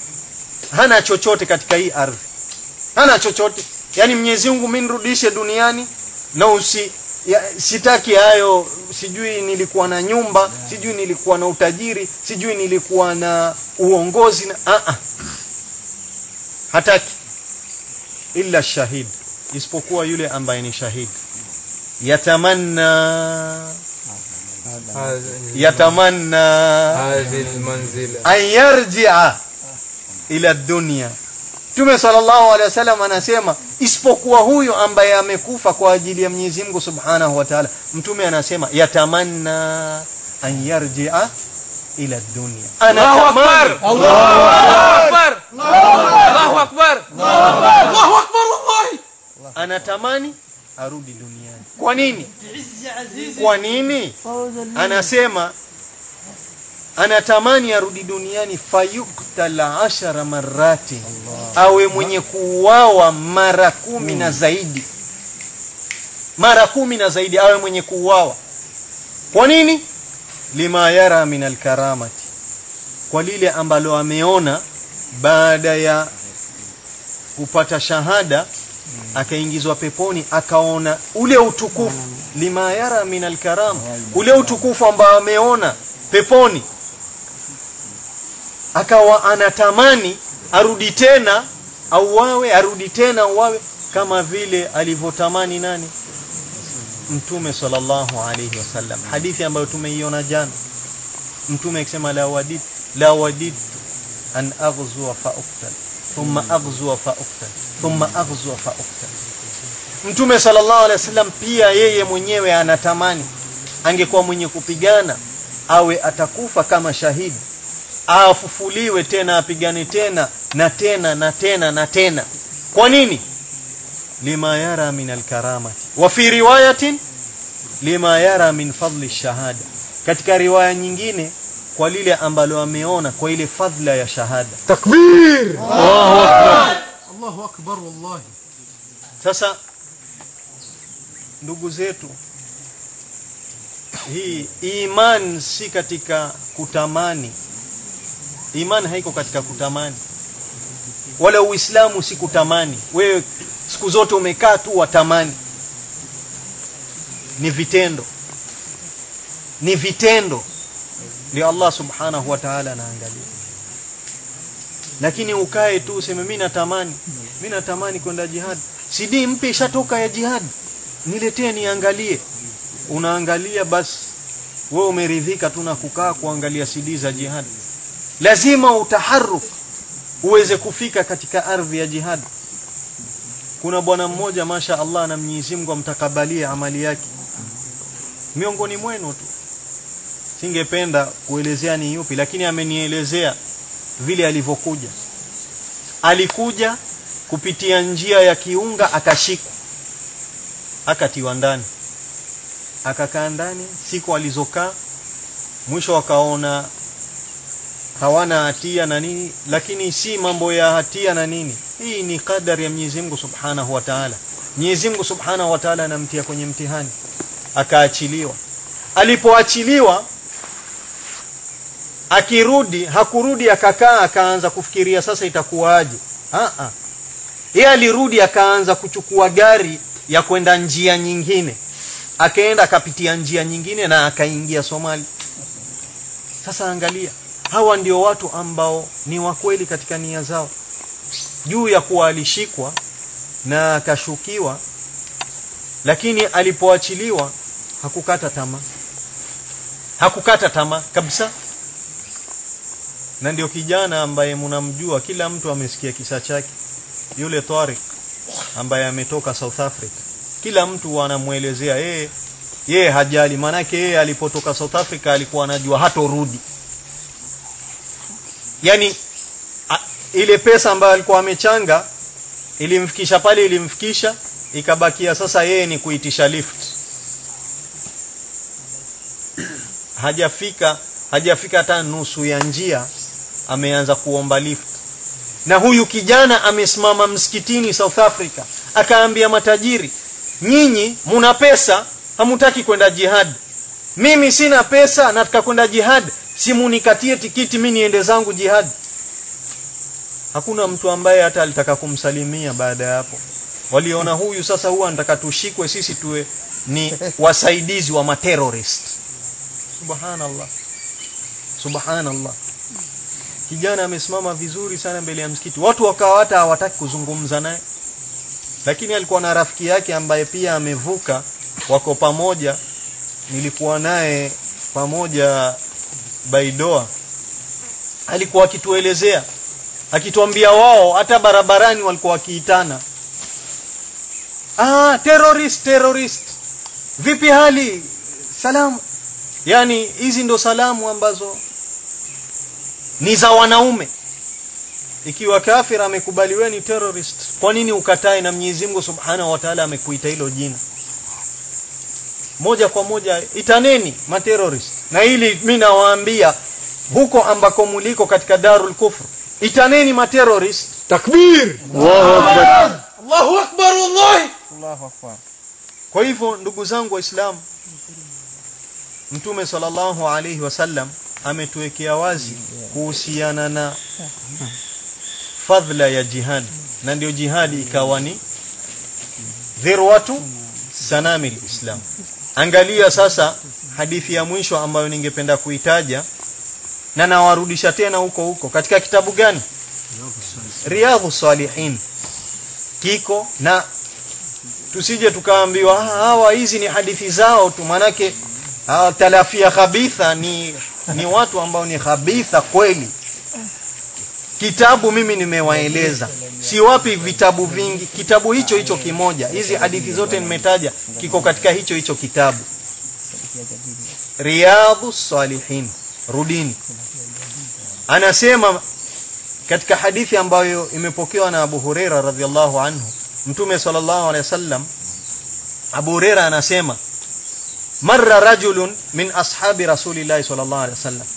hana chochote katika hii ardhi. Hana chochote. Yani Mwenyezi Mungu mimi duniani na usi ya, sitaki hayo. Sijui nilikuwa na nyumba sijui nilikuwa na utajiri sijui nilikuwa na uongozi na a a hataki. Illa shahid. Isipokuwa yule ambaye ni shahid. Yatamanna. Yatamanna. Hadhihi almanzila an yarji'a ila dunia Mtume sallallahu alaihi wasallam anasema isipokuwa huyo ambaye amekufa kwa ajili ya Mwenyezi Mungu Subhanahu wa Ta'ala. Mtume anasema yatamanna an yarji'a ila dunia Allahu akbar. Allahu akbar. Allahu akbar. Allahu akbar wallahi. Anatamani arudi duniani. Kwa nini? Kwa nini? Anasema anatamani arudi duniani fayuktal ashara marati awe mwenye kuuawa mara kumi na zaidi. Mara kumi na zaidi awe mwenye kuuawa. Kwa nini? Lima yara min alkaramati. Kwa lile ambalo ameona baada ya kupata shahada akaingizwa peponi akaona ule utukufu. Lima yara min alkaram. Ule utukufu ambao ameona peponi akawa anatamani arudi tena au wawe arudi tena wawe kama vile alivyotamani nani? Mtume sallallahu alayhi wasallam. Hadithi ambayo tumeiona jana. Mtume akisema la wadid la wadid an aghzu fa uqtal thumma aghzu fa uqtal thumma aghzu fa uqtal. Mtume sallallahu alayhi wasallam pia yeye mwenyewe anatamani angekuwa mwenye kupigana awe atakufa kama shahidi afufuliwe tena apigane tena na tena na tena na tena. Kwa nini? Lima yara min alkaramati. Wa fi riwayatin lima yara min fadli shahada. Katika riwaya nyingine kwa lile ambalo ameona kwa ile fadla ya shahada. Takbir! Allahu akbar wallahi. Sasa ndugu zetu, hii iman si katika kutamani. Iman haiko katika kutamani, wala Uislamu si kutamani. Wewe siku zote umekaa tu watamani, ni vitendo, ni vitendo. Ndio Allah subhanahu wa ta'ala anaangalia. Lakini ukae tu useme mimi natamani. Mimi natamani kwenda jihad. CD mpya ishatoka ya jihad. Niletee niangalie. Unaangalia basi. Wewe umeridhika tu na kukaa kuangalia CD za jihad lazima utaharuf uweze kufika katika ardhi ya jihad. Kuna bwana mmoja masha Allah na Mwenyezi Mungu amtakabalie amali yake. Miongoni mwenu tu. Singependa kuelezea ni yupi lakini amenielezea vile alivyokuja. Alikuja kupitia njia ya kiunga akashikwa. Akatiwa ndani. Akakaa ndani siku alizokaa mwisho wakaona hawana hatia na nini lakini si mambo ya hatia na nini. Hii ni kadari ya Mwenyezi Mungu Subhanahu wa Ta'ala. Mwenyezi Mungu Subhanahu wa Ta'ala anamtia kwenye mtihani. Akaachiliwa. Alipoachiliwa akirudi hakurudi akakaa akaanza kufikiria sasa itakuwaje. A a yeye alirudi akaanza kuchukua gari ya kwenda njia nyingine. Akaenda akapitia njia nyingine na akaingia Somali. Sasa angalia hawa ndio watu ambao ni wa kweli katika nia zao. Juu ya kuwa alishikwa na akashukiwa lakini alipoachiliwa hakukata tamaa. Hakukata tamaa kabisa. Na ndio kijana ambaye mnamjua kila mtu amesikia kisa chake. Yule Tariq ambaye ametoka South Africa. Kila mtu anamuelezea yeye yeye hajali. Manake yeye alipotoka South Africa alikuwa anajua hatorudi yani a, ile pesa ambayo alikuwa amechanga ilimfikisha pale ilimfikisha ikabakia sasa yeye ni kuitisha lift. Hajafika hajafika hata nusu ya njia ameanza kuomba lift. Na huyu kijana amesimama msikitini South Africa akaambia matajiri nyinyi muna pesa hamutaki kwenda jihad. Mimi sina pesa nataka kwenda jihad simunikatie tikiti mimi niende zangu jihad hakuna mtu ambaye hata alitaka kumsalimia baada ya hapo. Waliona huyu sasa huwa anataka tushikwe sisi tuwe ni wasaidizi wa materrorist subhanallah. Subhanallah. Kijana amesimama vizuri sana mbele ya msikiti. Watu wakawa hata hawataki kuzungumza naye. Lakini alikuwa na rafiki yake ambaye pia amevuka. Wako pamoja. Nilikuwa naye pamoja Baidoa alikuwa akituelezea akituambia wao hata barabarani walikuwa wakiitana. Ah terrorist terrorist. Vipi hali? Salamu yani hizi ndo salamu ambazo ni za wanaume. Ikiwa kafir amekubaliwa ni terrorist kwa nini ukatae na Mwenyezi Mungu Subhanahu wa Ta'ala amekuita hilo jina? Moja kwa moja itaneni materrorist na ili mimi nawaambia huko ambako muliko katika darul kufr itaneni materrorist takbir! Allahu akbar. Allahu akbar wallahi. Allahu akbar. Kwa hivyo ndugu zangu waislamu mtume sallallahu alayhi wasallam ametuwekea wazi kuhusiana na fadhila ya jihad na ndio jihadi ikawa ni dhirwatu sanami lislam angalia sasa hadithi ya mwisho ambayo ningependa kuitaja na nawarudisha tena huko huko. Katika kitabu gani? Riyadhus salihin. Kiko na tusije tukaambiwa "Ah, hawa hizi ni hadithi zao tu. Manake talafia khabitha ni ni watu ambao ni khabitha kweli kitabu mimi nimewaeleza. Si wapi vitabu vingi. Kitabu hicho hicho kimoja. Hizi hadithi zote nimetaja kiko katika hicho hicho kitabu. Riyadhu salihin. Rudini. Anasema katika hadithi ambayo imepokewa na Abu Huraira radhiallahu anhu mtume sallallahu alaihi wasallam Abu Huraira anasema marra rajulun min ashabi rasulillahi sallallahu alaihi wasallam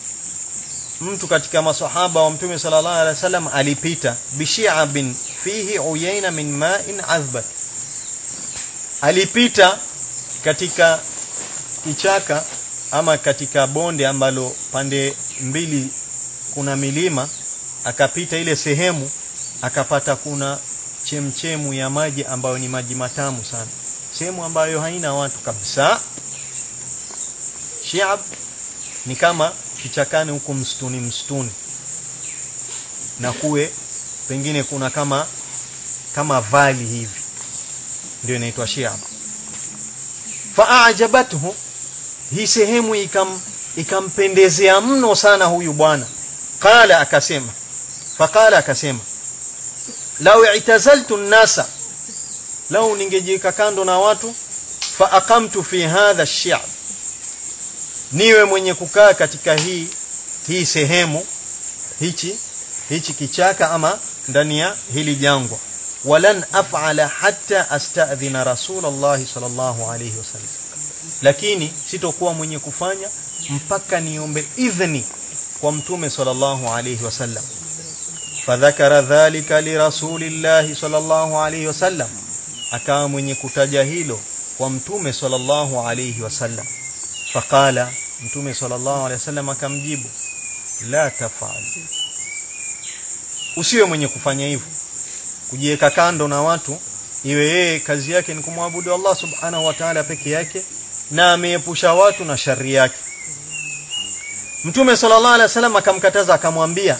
mtu katika maswahaba wa mtume sallallahu alaihi wasallam alipita. Bishi'abin fihi uyaina min ma'in azbat alipita katika kichaka ama katika bonde ambalo pande mbili kuna milima akapita ile sehemu akapata kuna chemchemu ya maji ambayo ni maji matamu sana. Sehemu ambayo haina watu kabisa. Shiab ni kama kichakani huko mstuni mstuni na kuwe pengine kuna kama kama vali hivi. Ndio inaitwa shiab faajabathu hii sehemu ikam ikampendezea mno sana huyu bwana. Qala akasema. Faqala akasema. Lau itazaltu nasa lau ningejiweka kando na watu fa aqamtu fi hadha ash-shi'b niwe mwenye kukaa katika hii hii sehemu hichi hichi kichaka ama ndani ya hili jangwa. Walan af'ala hatta asta'dhina rasulullah sallallahu alayhi wasallam lakini sitokuwa mwenye kufanya mpaka niombe idhni kwa mtume sallallahu alayhi wasallam fadhakara dhalika lirasulillahi sallallahu alayhi wasallam akawa mwenye kutaja hilo kwa mtume sallallahu alayhi wasallam faqala mtume sallallahu alaihi wasallam akamjibu la tafal. Usiwe mwenye kufanya hivyo. Kujiweka kando na watu iwe yeye kazi yake ni kumwabudu Allah subhanahu wa ta'ala peke yake na ameepusha watu na shari yake. Mtume sallallahu alaihi wasallam akamkataza akamwambia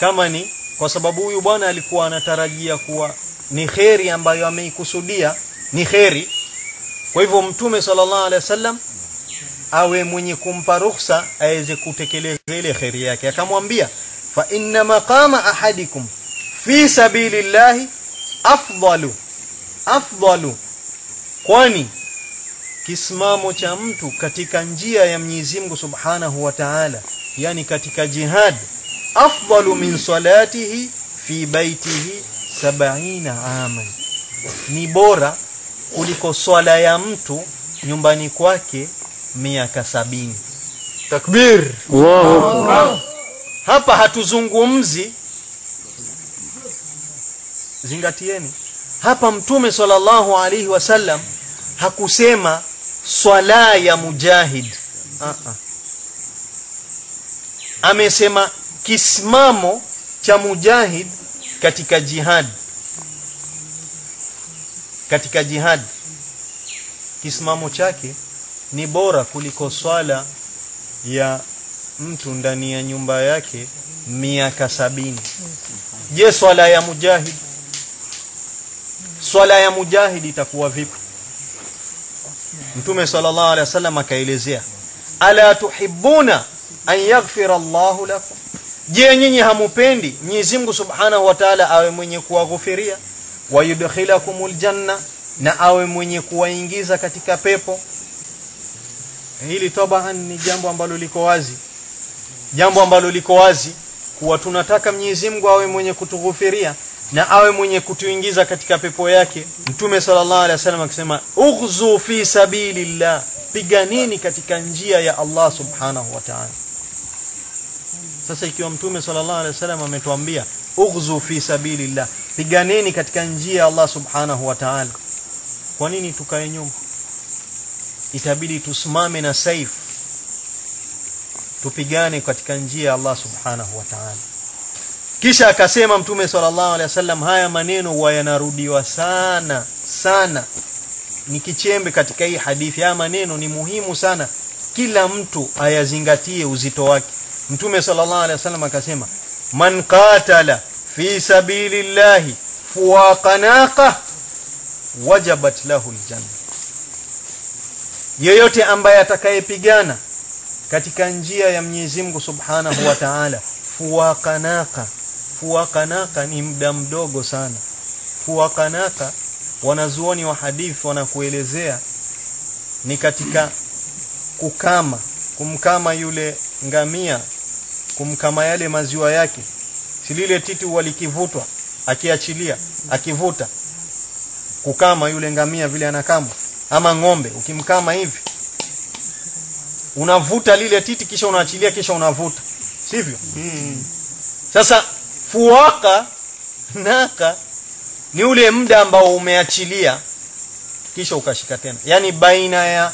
kama ni kwa sababu huyu bwana alikuwa anatarajia kuwa ni kheri ambayo ameikusudia ni kheri. Kwa hivyo Mtume sallallahu alaihi wasallam awe mwenye kumpa ruhusa aweze kutekeleza ile kheri yake. Akamwambia fa inna maqama ahadikum fi sabilillahi afdalu. Afdalu. Kwani kisimamo cha mtu katika njia ya Mwenyezi Mungu Subhanahu wa Ta'ala yani katika jihad afdalu min salatihi fi baitihi 70 aman ni bora kuliko swala ya mtu nyumbani kwake miaka sabini. Takbir. Allahu Akbar. hapa hatuzungumzi. Zingatieni. Hapa mtume sallallahu alaihi wasallam hakusema swala ya mujahid. Uh -uh. amesema kisimamo cha mujahid katika jihad. Katika jihad. Kisimamo chake ni bora kuliko swala ya mtu ndani ya nyumba yake miaka sabini. Je swala ya mujahid? Swala ya mujahid itakuwa vipi? Mtume sallallahu alaihi wasallam akaelezea ala tuhibuna an yaghfira Allahu lakum? Je nyinyi hamupendi Mwenyezi Mungu Subhanahu wa Ta'ala awe mwenye kuwaghufiria wa yudkhilakumul janna na awe mwenye kuwaingiza katika pepo hili taban ni jambo ambalo liko wazi. Jambo ambalo liko wazi kuwa tunataka Mwenyezi Mungu awe mwenye kutughufiria na awe mwenye kutuingiza katika pepo yake. Mtume sallallahu alaihi wasallam akisema ughzu fi sabilillah. Piganeni katika njia ya Allah subhanahu wa ta'ala. Sasa ikiwa mtume sallallahu alaihi wasallam ametuambia ughzu fi sabilillah. Piganeni katika njia ya Allah subhanahu wa ta'ala. Kwa nini tukae nyuma itabidi tusimame na saif. Tupigane katika njia ya Allah subhanahu wa ta'ala. Kisha akasema mtume sallallahu alaihi wasallam haya maneno huwa yanarudiwa sana sana. Ni kichembe katika hii hadithi. Haya maneno ni muhimu sana. Kila mtu ayazingatie uzito wake. Mtume sallallahu alaihi wasallam akasema man qatala fi sabilillahi fuwaqanaqa wajabat lahu aljanna yeyote ambaye atakayepigana katika njia ya Mwenyezi Mungu Subhanahu wa Ta'ala fuwakanaka. Fuwakanaka ni muda mdogo sana. Fuwakanaka wanazuoni wa hadithi wanakuelezea ni katika kukama kumkama yule ngamia kumkama yale maziwa yake. Silile titi walikivutwa akiachilia akivuta kukama yule ngamia vile anakama ama ng'ombe ukimkama hivi unavuta lile titi kisha unaachilia kisha unavuta. Sivyo sasa fuaka naka ni ule muda ambao umeachilia kisha ukashika tena. Yani baina ya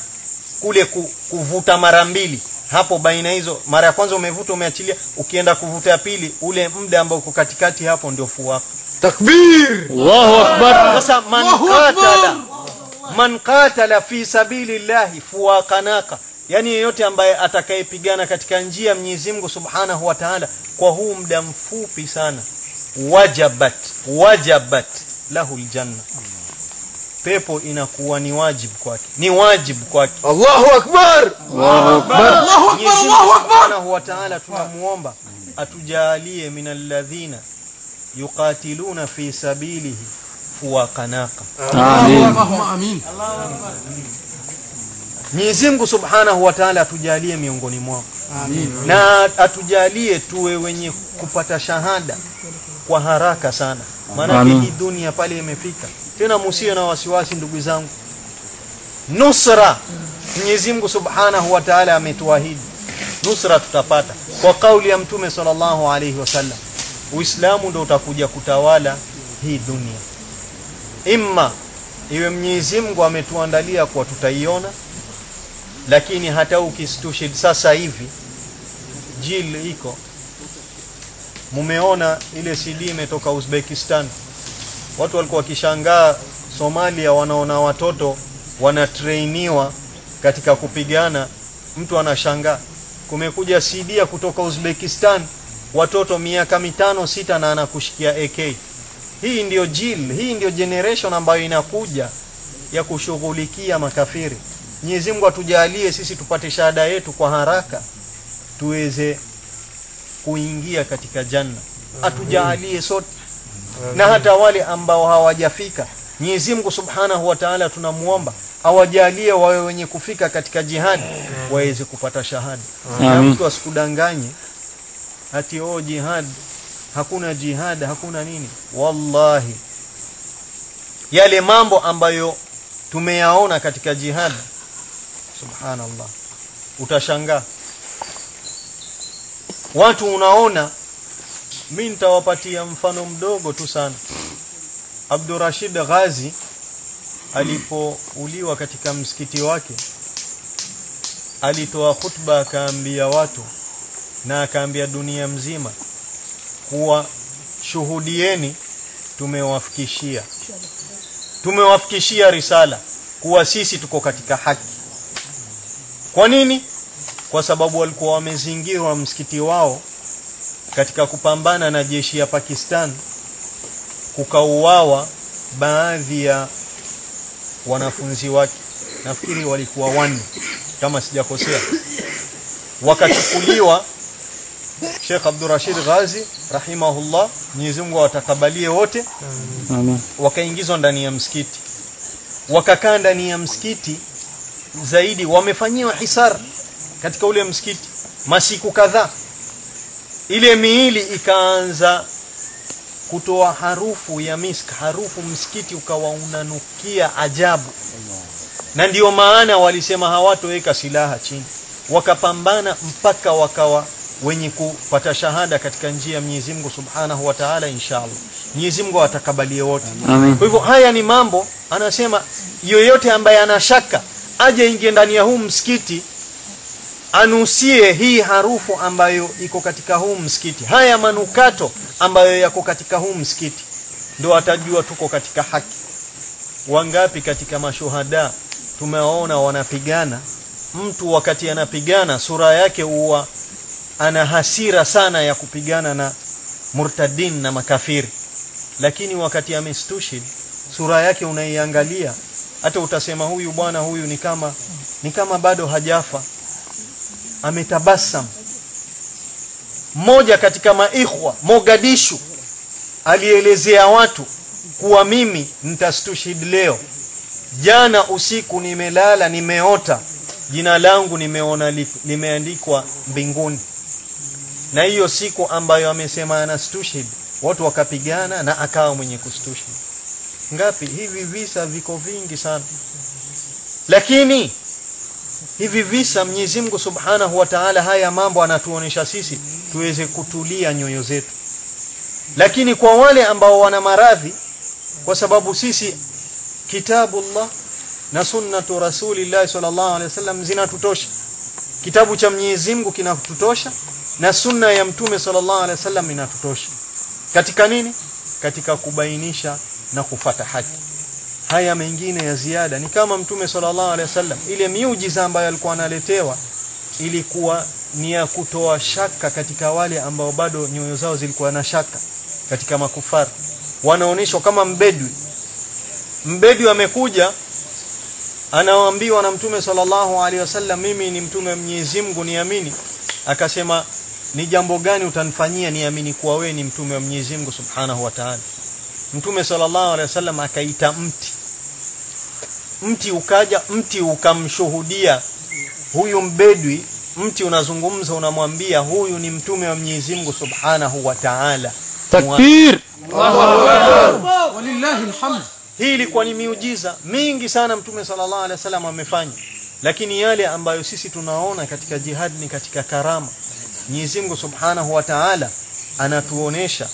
kule ku, kuvuta mara mbili. Hapo baina hizo mara ya kwanza umevuta umeachilia ukienda kuvuta ya pili ule muda ambao uko katikati hapo ndio fuaka takbir! Allahu akbar. sasa man qatala man qatala fi sabilillahi fuwaqanaka yani yeyote ambaye atakayepigana katika njia ya Mwenyezi Mungu Subhanahu wa Ta'ala kwa huu muda mfupi sana wajabat wajabat lahu aljanna. Pepo inakuwa ni wajibu kwake ni wajibu kwake. Allahu akbar! Allahu akbar. Allahu akbar, Allahu akbar. Subhanahu wa Ta'ala tunamuomba atujalie minalladhina yuqatiluna fi sabilihi fuwakanaka Amin. Allahumma amin. Mwenyezi Mungu Subhanahu wa Ta'ala atujalie miongoni mwao na atujalie tuwe wenye kupata shahada kwa haraka sana. Maana hii dunia pale imefika. Tena musiwe na wasiwasi ndugu zangu. Nusra. Mwenyezi Mungu Subhanahu wa Ta'ala ametuahidi. Nusra tutapata. Kwa kauli ya mtume sallallahu alayhi wasallam Uislamu ndio utakuja kutawala hii dunia imma iwe Mwenyezi Mungu ametuandalia kwa tutaiona lakini hata ukistushid sasa hivi jil iko. Mumeona ile CD imetoka Uzbekistan. Watu walikuwa wakishangaa Somalia wanaona watoto wanatrainiwa katika kupigana. Mtu anashangaa kumekuja CD kutoka Uzbekistan watoto miaka mitano sita na anakushikia AK hii ndiyo jil hii ndio generation ambayo inakuja ya kushughulikia makafiri. Mwenyezi Mungu atujalie sisi tupate shahada yetu kwa haraka tuweze kuingia katika janna. Atujalie sote. Na hata wale ambao hawajafika Mwenyezi Mungu Subhanahu wa Ta'ala tunamuomba awajalie wawe wenye kufika katika jihadi waweze kupata shahada. Na mtu asikudanganye ati oh jihad hakuna jihad hakuna nini. Wallahi. Yale mambo ambayo tumeyaona katika jihad subhanallah. Utashangaa. Watu unaona mi nitawapatia mfano mdogo tu sana. Abdurashid Ghazi alipouliwa katika msikiti wake alitoa khutba akaambia watu na akaambia dunia mzima kuwa shuhudieni tumewafikishia. Tumewafikishia risala kuwa sisi tuko katika haki. Kwa nini? Kwa sababu walikuwa wamezingirwa msikiti wao katika kupambana na jeshi ya Pakistan kukauawa baadhi ya wanafunzi wake. Nafikiri walikuwa wanne kama sijakosea. Wakachukuliwa Sheikh Abdul Rashid Ghazi rahimahullah Mwenyezi Mungu awatakabalie wote. Amin. wakaingizwa ndani ya msikiti. Wakakaa ndani ya msikiti zaidi wamefanyiwa hisar katika ule msikiti masiku kadhaa. Ile miili ikaanza kutoa harufu ya misk harufu msikiti ukawa unanukia ajabu. Na ndiyo maana walisema hawatoweka silaha chini. Wakapambana mpaka wakawa wenye kupata shahada katika njia ya Mwenyezi Mungu Subhanahu wa Ta'ala inshallah. Mwenyezi Mungu atakabalie wote. Kwa hivyo haya ni mambo anasema yoyote ambaye ana shaka aje ingie ndani ya huu msikiti anusie hii harufu ambayo iko katika huu msikiti. Haya manukato ambayo yako katika huu msikiti ndio atajua tuko katika haki. Wangapi katika mashuhada tumewaona wanapigana? Mtu wakati anapigana sura yake huwa ana hasira sana ya kupigana na murtadin na makafiri. Lakini wakati amestushid sura yake unaiangalia hata utasema huyu bwana huyu ni kama ni kama bado hajafa. Ametabasam. Mmoja katika maikhwa Mogadishu alielezea watu kuwa mimi nitastushid leo. Jana usiku nimelala nimeota. Jina langu nimeona limeandikwa mbinguni na hiyo siku ambayo amesema anastushid watu wakapigana na akawa mwenye kustushid. Ngapi? Hivi visa viko vingi sana. Lakini hivi visa Mwenyezi Mungu Subhanahu wa Ta'ala haya mambo anatuonesha sisi tuweze kutulia nyoyo zetu. Lakini kwa wale ambao wana maradhi kwa sababu sisi kitabullah na sunnatu rasulillah sallallahu alaihi wasallam zinatutosha. Kitabu cha Mwenyezi Mungu kinatutosha na sunna ya mtume sallallahu alaihi wasallam inatutosha. Katika nini? Katika kubainisha na kufata haki. Haya mengine ya ziada ni kama mtume sallallahu alaihi wasallam ile miujiza ambayo alikuwa analetewa ilikuwa ni ya kutoa shaka katika wale ambao bado nyoyo zao zilikuwa na shaka katika makufari wanaonyeshwa kama mbedwi. Mbedwi amekuja anaambiwa na mtume sallallahu alaihi wasallam mimi ni mtume wa Mwenyezi Mungu niamini. Akasema ni jambo gani utanifanyia niamini kuwa wewe ni mtume wa Mwenyezi Mungu subhanahu wa ta'ala? Mtume sallallahu alaihi wasallam akaita mti. Mti ukaja mti ukamshuhudia huyu mbedwi. Mti unazungumza unamwambia huyu ni mtume wa Mwenyezi Mungu subhanahu wa ta'ala. Takbir. walillahi alhamd. Hii ilikuwa ni miujiza mingi sana mtume sallallahu alaihi wasallam amefanya. Lakini yale ambayo sisi tunaona katika jihad ni katika karama Mwenyezi Mungu Subhanahu wa Ta'ala anatuonesha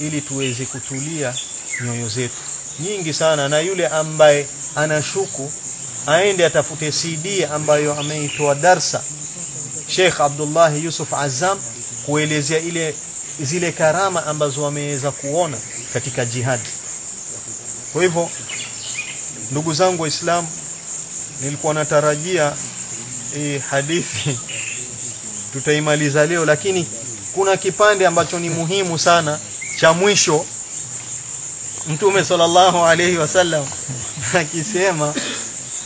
ili tuweze kutulia nyoyo zetu. Nyingi sana na yule ambaye anashuku aende atafute CD ambayo ameitoa darsa. Sheikh Abdullah Yusuf Azam kuelezea ile zile karama ambazo wameweza kuona katika jihad kwa hivyo ndugu zangu waislamu nilikuwa natarajia hii hadithi tutaimaliza leo lakini kuna kipande ambacho ni muhimu sana cha mwisho. Mtume sallallahu alayhi wasallam akisema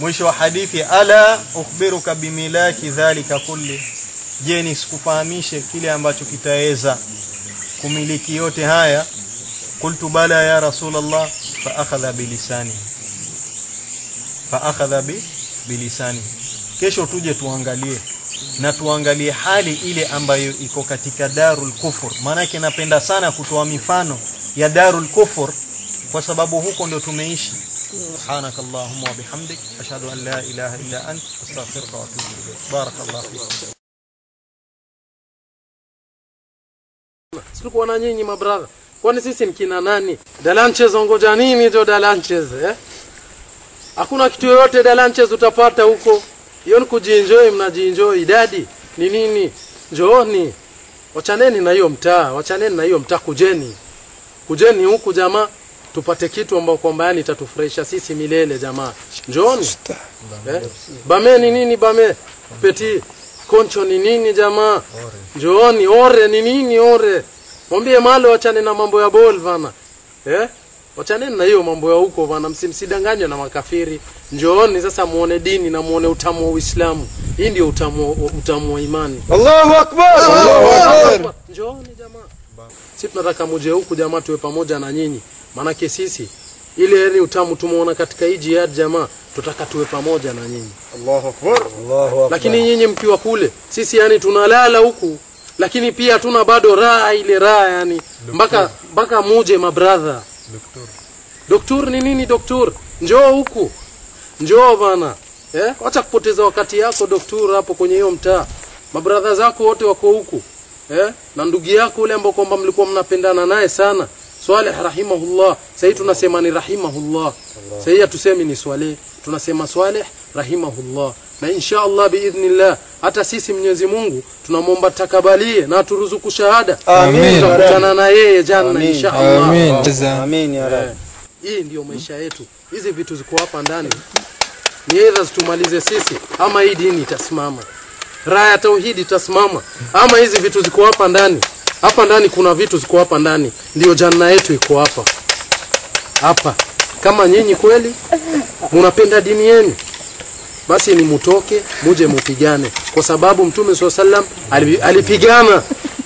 mwisho wa hadithi ala ukhbiruka bimilaki dhalika kulli. Je nisikufahamishe kile ambacho kitaweza kumiliki yote haya? Qultu bala ya rasulullah fa akhadha bilisani. Fa akhadha bi bilisani. Kesho tuje tuangalie na tuangalie hali ile ambayo iko katika darul kufur maanake napenda sana kutoa mifano ya darul kufur kwa sababu huko ndio tumeishi سبحانك اللهم وبحمدك أشهد أن لا إله إلا أنت أستغفرك وأتوب إليك بارك الله فيك Sikuwa na nyinyi mabradha. Kwani sisi ni kina nani? Dalanches ongoja nini to Dalanches eh? Hakuna kitu yoyote Dalanches utapata huko. Hiyo ni kujienjoy, mnajienjoy. Idadi ni nini? Njooni. Wachaneni na hiyo mtaa, wachaneni na hiyo mtaa, kujeni. Kujeni huku jamaa, tupate kitu ambao kwamba yani itatufurahisha sisi milele jamaa. Njooni. Eh? Bame ni nini bame? Peti. Koncho ni nini jamaa? Njooni, ore ni nini ore? Mwambie malo wachane na mambo ya bol bana. Eh? Wachaneni na hiyo mambo ya huko bana, msimsidanganywe na makafiri. Njooni sasa muone dini na muone utamu wa Uislamu. Hii ndio utamu utamu wa imani. Allahu akbar Allahu akbar Njooni jamaa. Sisi tunataka muje huku jamaa tuwe pamoja na nyinyi. Maanake sisi ile yani utamu tumeona katika hii jihad jamaa, tutaka tuwe pamoja na nyinyi. Allahu akbar Allahu akbar lakini nyinyi mkiwa kule sisi yani tunalala huku lakini pia hatuna bado raha ile raha yani mpaka mpaka muje mabradha doktor. Doktor ni nini doktor? Njoo huku. Njoo bana. Eh? Acha kupoteza wakati yako doktor hapo kwenye hiyo mtaa. Mabradha zako wote wako huku. Eh? Na ndugu yako yule ambao kwamba mlikuwa mnapendana naye sana. Swaleh rahimahullah. Sasa tunasema ni rahimahullah. Sasa hatusemi ni Swaleh. Tunasema Swaleh rahimahullah. Na insha Allah biidhnillah hata sisi Mwenyezi Mungu tunamwomba takabalie na turuzuku shahada. Amin. tutakutana na yeye janna insha Allah Amin. Amin. Ya rab Rabbi hii ndiyo maisha yetu. Hizi vitu ziko hapa ndani. Ni either zitumalize sisi ama hii dini itasimama. Raha ya tauhidi itasimama ama hizi vitu ziko hapa ndani. Hapa ndani kuna vitu ziko hapa ndani. Ndio janna yetu iko hapa. Hapa. Kama nyinyi kweli munapenda dini yenu basi ni mutoke muje mupigane kwa sababu mtume sallam alipigana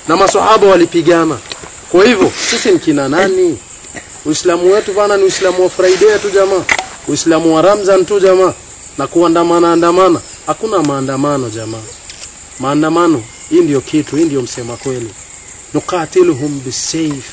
na maswahaba walipigana kwa hivyo sisi ni kina nani Uislamu wetu bana ni Uislamu wa Friday tu jamaa. Uislamu wa Ramzan tu jamaa. Na kuandamana andamana. Hakuna maandamano jamaa. Maandamano hii ndio kitu, hii ndio msema kweli. Nukatiluhum bisayf